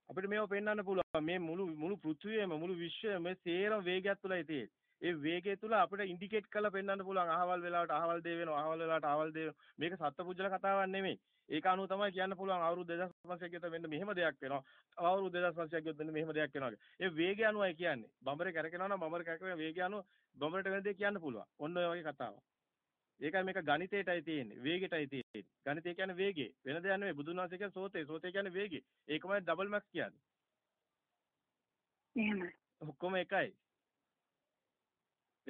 අපිට මේව පෙන්වන්න පුළුවන් මේ මුළු මුළු පෘථිවියම මුළු විශ්වයම මේ සේරම වේගයක් තුලයි තියෙන්නේ. ඒ වේගය තුල අපිට ඉන්ඩිකේට් කරලා පෙන්වන්න පුළුවන් අහවල් වෙලාවට අහවල් දේ වෙනවා අහවල් වෙලාවට අහවල් දේ මේක සත්පුජ්‍යල කතාවක් නෙමෙයි. ඒක අනුව තමයි කියන්න පුළුවන් අවුරුදු 2500ක් ගියත මෙන්න මෙහෙම දෙයක් වෙනවා. අවුරුදු 2500ක් ගියොත් මෙන්න මෙහෙම දෙයක් වෙනවා. ඒ වේගය අනුවයි කියන්නේ. බඹරේ කැරකෙනවා නම් බඹරේ කැරකෙන වේගය අනුව බඹරට වෙන දේ කියන්න පුළුවන්. ඔන්න ඔය වගේ කතාවක්. ඒකයි මේක ගණිතයටයි තියෙන්නේ. වේගයටයි තියෙන්නේ. ගණිතය කියන්නේ වේගය. වෙන දෙයක් නෙවෙයි. බුදුන් වහන්සේ කියන්නේ සෝතේ. සෝතේ කියන්නේ වේගය. ඒකමයි ඩබල් මැක්ස් කියන්නේ. එහෙමයි. ඔක්කොම එකයි.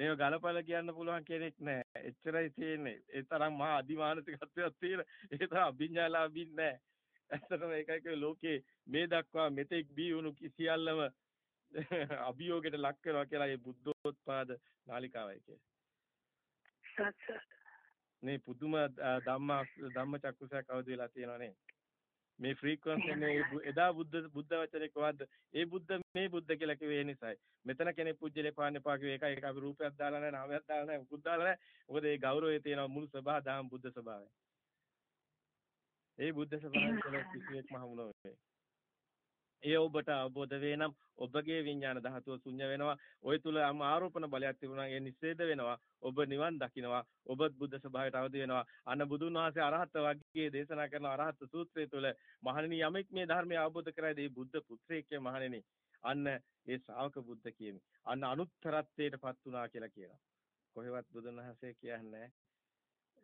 මේව ගලපලා කියන්න පුළුවන් කෙනෙක් නැහැ. එච්චරයි තියෙන්නේ. ඒ තරම් මහා අදිමානසිකත්වයක් තියෙන. ඒ තරම් අභිඥාලාභින් නැහැ. ඇත්තටම ඒකයි කිය ලෝකේ මේ දක්වා මෙතෙක් බී වුණු සියල්ලම අභියෝගයට ලක් කරනවා කියලා මේ බුද්ධෝත්පාද නාලිකාවයි කියන්නේ. මේ පුදුම ධම්ම ධම්මචක්කුසයක් අවදි වෙලා තියෙනවනේ. මේ ෆ්‍රීකවන්සි මේ එදා බුද්ධ බුද්ධ වචනේ කොහොමද? ඒ බුද්ධ මේ බුද්ධ කියලා කිව්වේ ඒ නිසායි. මෙතන කෙනෙක් පුජ්‍යලේ පාන්න එපා කිව්වේ ඒකයි. ඒක අපි රූපයක් දාලා නැහැ, නාමයක් දාලා නැහැ, මුකුත් දාලා නැහැ. මොකද ඒ ගෞරවය තියෙනවා මුළු සබහා දාම් බුද්ධ ස්වභාවය. ඒ බුද්ධ ස්වභාවය කියලා කිසිවෙක්ම හමුනොවේ. ඒ ඔබට අවබෝධ වේ නම් ඔබගේ විඥාන ධාතුව ශුන්‍ය වෙනවා. ওই තුල ආරෝපණ බලයක් තිබුණා ඒ නිස්සේද වෙනවා. ඔබ නිවන් දකින්නවා. ඔබත් බුද්ධ ස්වභාවයට අවදි වෙනවා. අන්න බුදුන් වහන්සේ අරහත් වර්ගයේ දේශනා කරන අරහත් සූත්‍රය තුල මහණෙනි යමෙක් මේ ධර්මය අවබෝධ කරයිද ඒ බුද්ධ පුත්‍රයෙක් මහණෙනි. අන්න ඒ ශ්‍රාවක බුද්ධ කියමි. අන්න අනුත්තරත්වයටපත් වුණා කියලා කියනවා. කොහෙවත් බුදුන් වහන්සේ කියන්නේ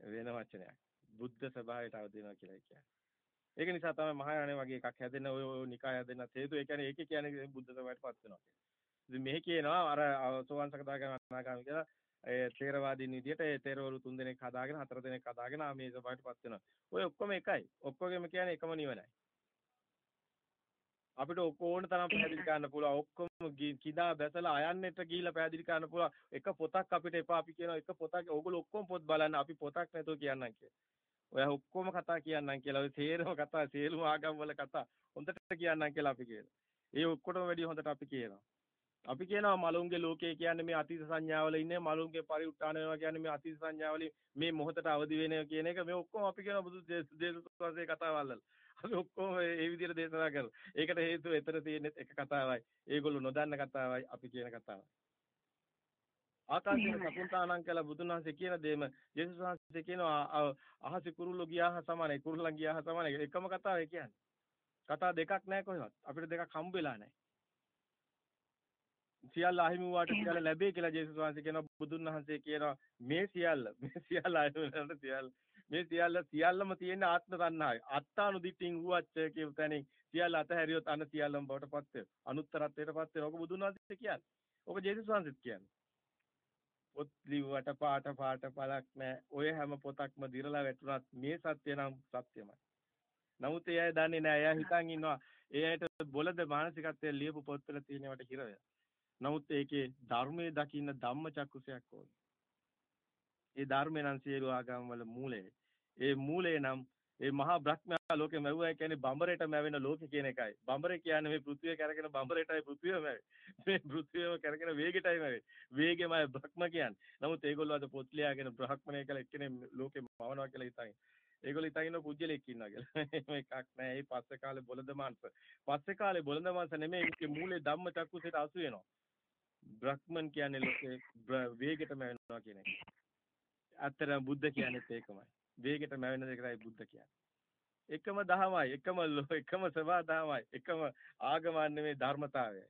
වෙන වචනයක්. බුද්ධ ස්වභාවයට අවදි වෙනවා කියලා කියන්නේ. ඒක නිසා තමයි මහායාන වගේ එකක් හැදෙන්න ඔය ඔය නිකාය හැදෙන්න හේතුව. ඒ කියන්නේ ඒකේ කියන්නේ බුද්ධ සමයට පත් වෙනවා කියන්නේ. ඉතින් මෙහි කියනවා අර සෝවාන් සකදාගාමී අනාගාමී කියලා ඒ තේරවාදීන් විදියට ඒ තේරවරු තුන් දෙනෙක් හදාගෙන හතර දෙනෙක් හදාගෙන මේ සමයට පත් වෙනවා. ඔය ඔක්කොම එකයි. ඔක්කොගෙම කියන්නේ එකම නිවනයි. අපිට ඕන තරම් පැහැදිලි කරන්න පුළුවන් ඔක්කොම කිදා බැසලා අයන්නට ගිහිල්ලා පැහැදිලි කරන්න පුළුවන් එක පොතක් අපිට එපා අපි කියනවා එක පොතක් ඕගොල්ලෝ ඔක්කොම පොත් බලන්න අපි පොතක් නැතුව කියන්නම් කියලා. ඔයා ඔක්කොම කතා කියන්නම් කියලා. ඔය තේරම කතා, සියලුම ආගම් වල කතා හොඳට කියන්නම් කියලා අපි කියනවා. ඒ ඔක්කොටම වැඩිය හොඳට අපි කියනවා. අපි කියනවා මලුන්ගේ ලෝකය කියන්නේ මේ අතීත සංඥාවල ඉන්නේ මලුන්ගේ පරිඋත්ථාන වෙනවා කියන්නේ මේ අතීත සංඥාවලින් මේ මොහොතට අවදි වෙනවා කියන එක මේ ඔක්කොම අපි කියන බුදු දේශස්වාසේ කතාවල් අපි ඔක්කොම මේ විදිහට දේශනා කරනවා. ඒකට හේතුව එතන තියෙන එක කතාවයි. ඒගොල්ලෝ නොදන්න කතාවයි අපි කියන කතාවයි. ආකාශයේ සකුන්තානං කියලා බුදුන් වහන්සේ කියන දෙයම යේසුස් වහන්සේ කියනවා අහසේ කුරුල්ලෝ ගියාහ සමානයි කුරුල්ලන් ගියාහ සමානයි එකම කතාව ඒ කියන්නේ. කතා දෙකක් නැහැ කොහෙවත්. අපිට දෙකක් හම්බ වෙලා නැහැ. සියල්ල අහිමි වාට සියල්ල ලැබේ කියලා ජේසුස් වහන්සේ කියනවා බුදුන් වහන්සේ කියනවා මේ සියල්ල මේ සියල්ල අහිමි සියල්ල මේ සියල්ල සියල්ලම තියෙන ආත්ම තණ්හාවයි අත්තානුදිටින් වූවච්ච කියපු තැනින් සියල්ල අතහැරියොත් අන සියල්ලම බවටපත් වෙනවා. අනුත්තරත්වයටපත් වෙනවා. ඔක බුදුන් වහන්සේ කියන්නේ. ඔක ජේසුස් වහන්සේත් කියන්නේ පොත් ලිව්වට පාට පාට පළක් නැහැ. ඔය හැම පොතක්ම දිරලා වැටුණත් මේ සත්‍ය නම් සත්‍යමයි. නමුත් ඒ අය දන්නේ නැහැ. එයා හිතන් ඉන්නවා ඒ අයට බොළඳ මානසිකත්වයේ ලියපු පොත්වල තියෙනවට හිර නමුත් ඒකේ ධර්මයේ දකින්න ධම්මචක්කුසයක් ඕනේ. ඒ ධර්මය නම් සියලු ආගම් වල මූලය. ඒ මූලය නම් ඒ මහා බ්‍රහ්මයා ලෝකෙ මැව්වයි කියන්නේ බඹරේට මැවෙන ලෝකෙ කියන එකයි. බඹරේ කියන්නේ මේ පෘථිවිය කරගෙන බඹරේටයි පෘථිවිය මැවේ. මේ පෘථිවියම කරගෙන වේගෙටයි මැවේ. වේගෙමයි බ්‍රහ්ම කියන්නේ. නමුත් ඒගොල්ලෝ අද පොත් ලියාගෙන බ්‍රහ්මණය කියලා එක්කෙනේ ලෝකෙ මවනවා කියලා හිතන්නේ. ඒගොල්ලෝ හිතගෙන පුජ්‍යලෙක් ඉන්නවා කියලා. මේකක් නෑ. මේ පස්සේ කාලේ බොළඳ මාංශ. පස්සේ කාලේ බොළඳ මාංශ නෙමෙයි ඒකේ මූලේ ධම්ම චක්කුසේට අසු වෙනවා. බ්‍රහ්මන් කියන්නේ ලෝකේ වේගෙටම වෙනවා කියන එක. අතර බුද්ධ කියන්නේත් ඒකමයි. වේගෙට මැවෙන දෙකයි බුද්ධ කියන්නේ. එකම දහමයි, එකම එකම සබා දහමයි, එකම ආගමන්නේ මේ ධර්මතාවයයි.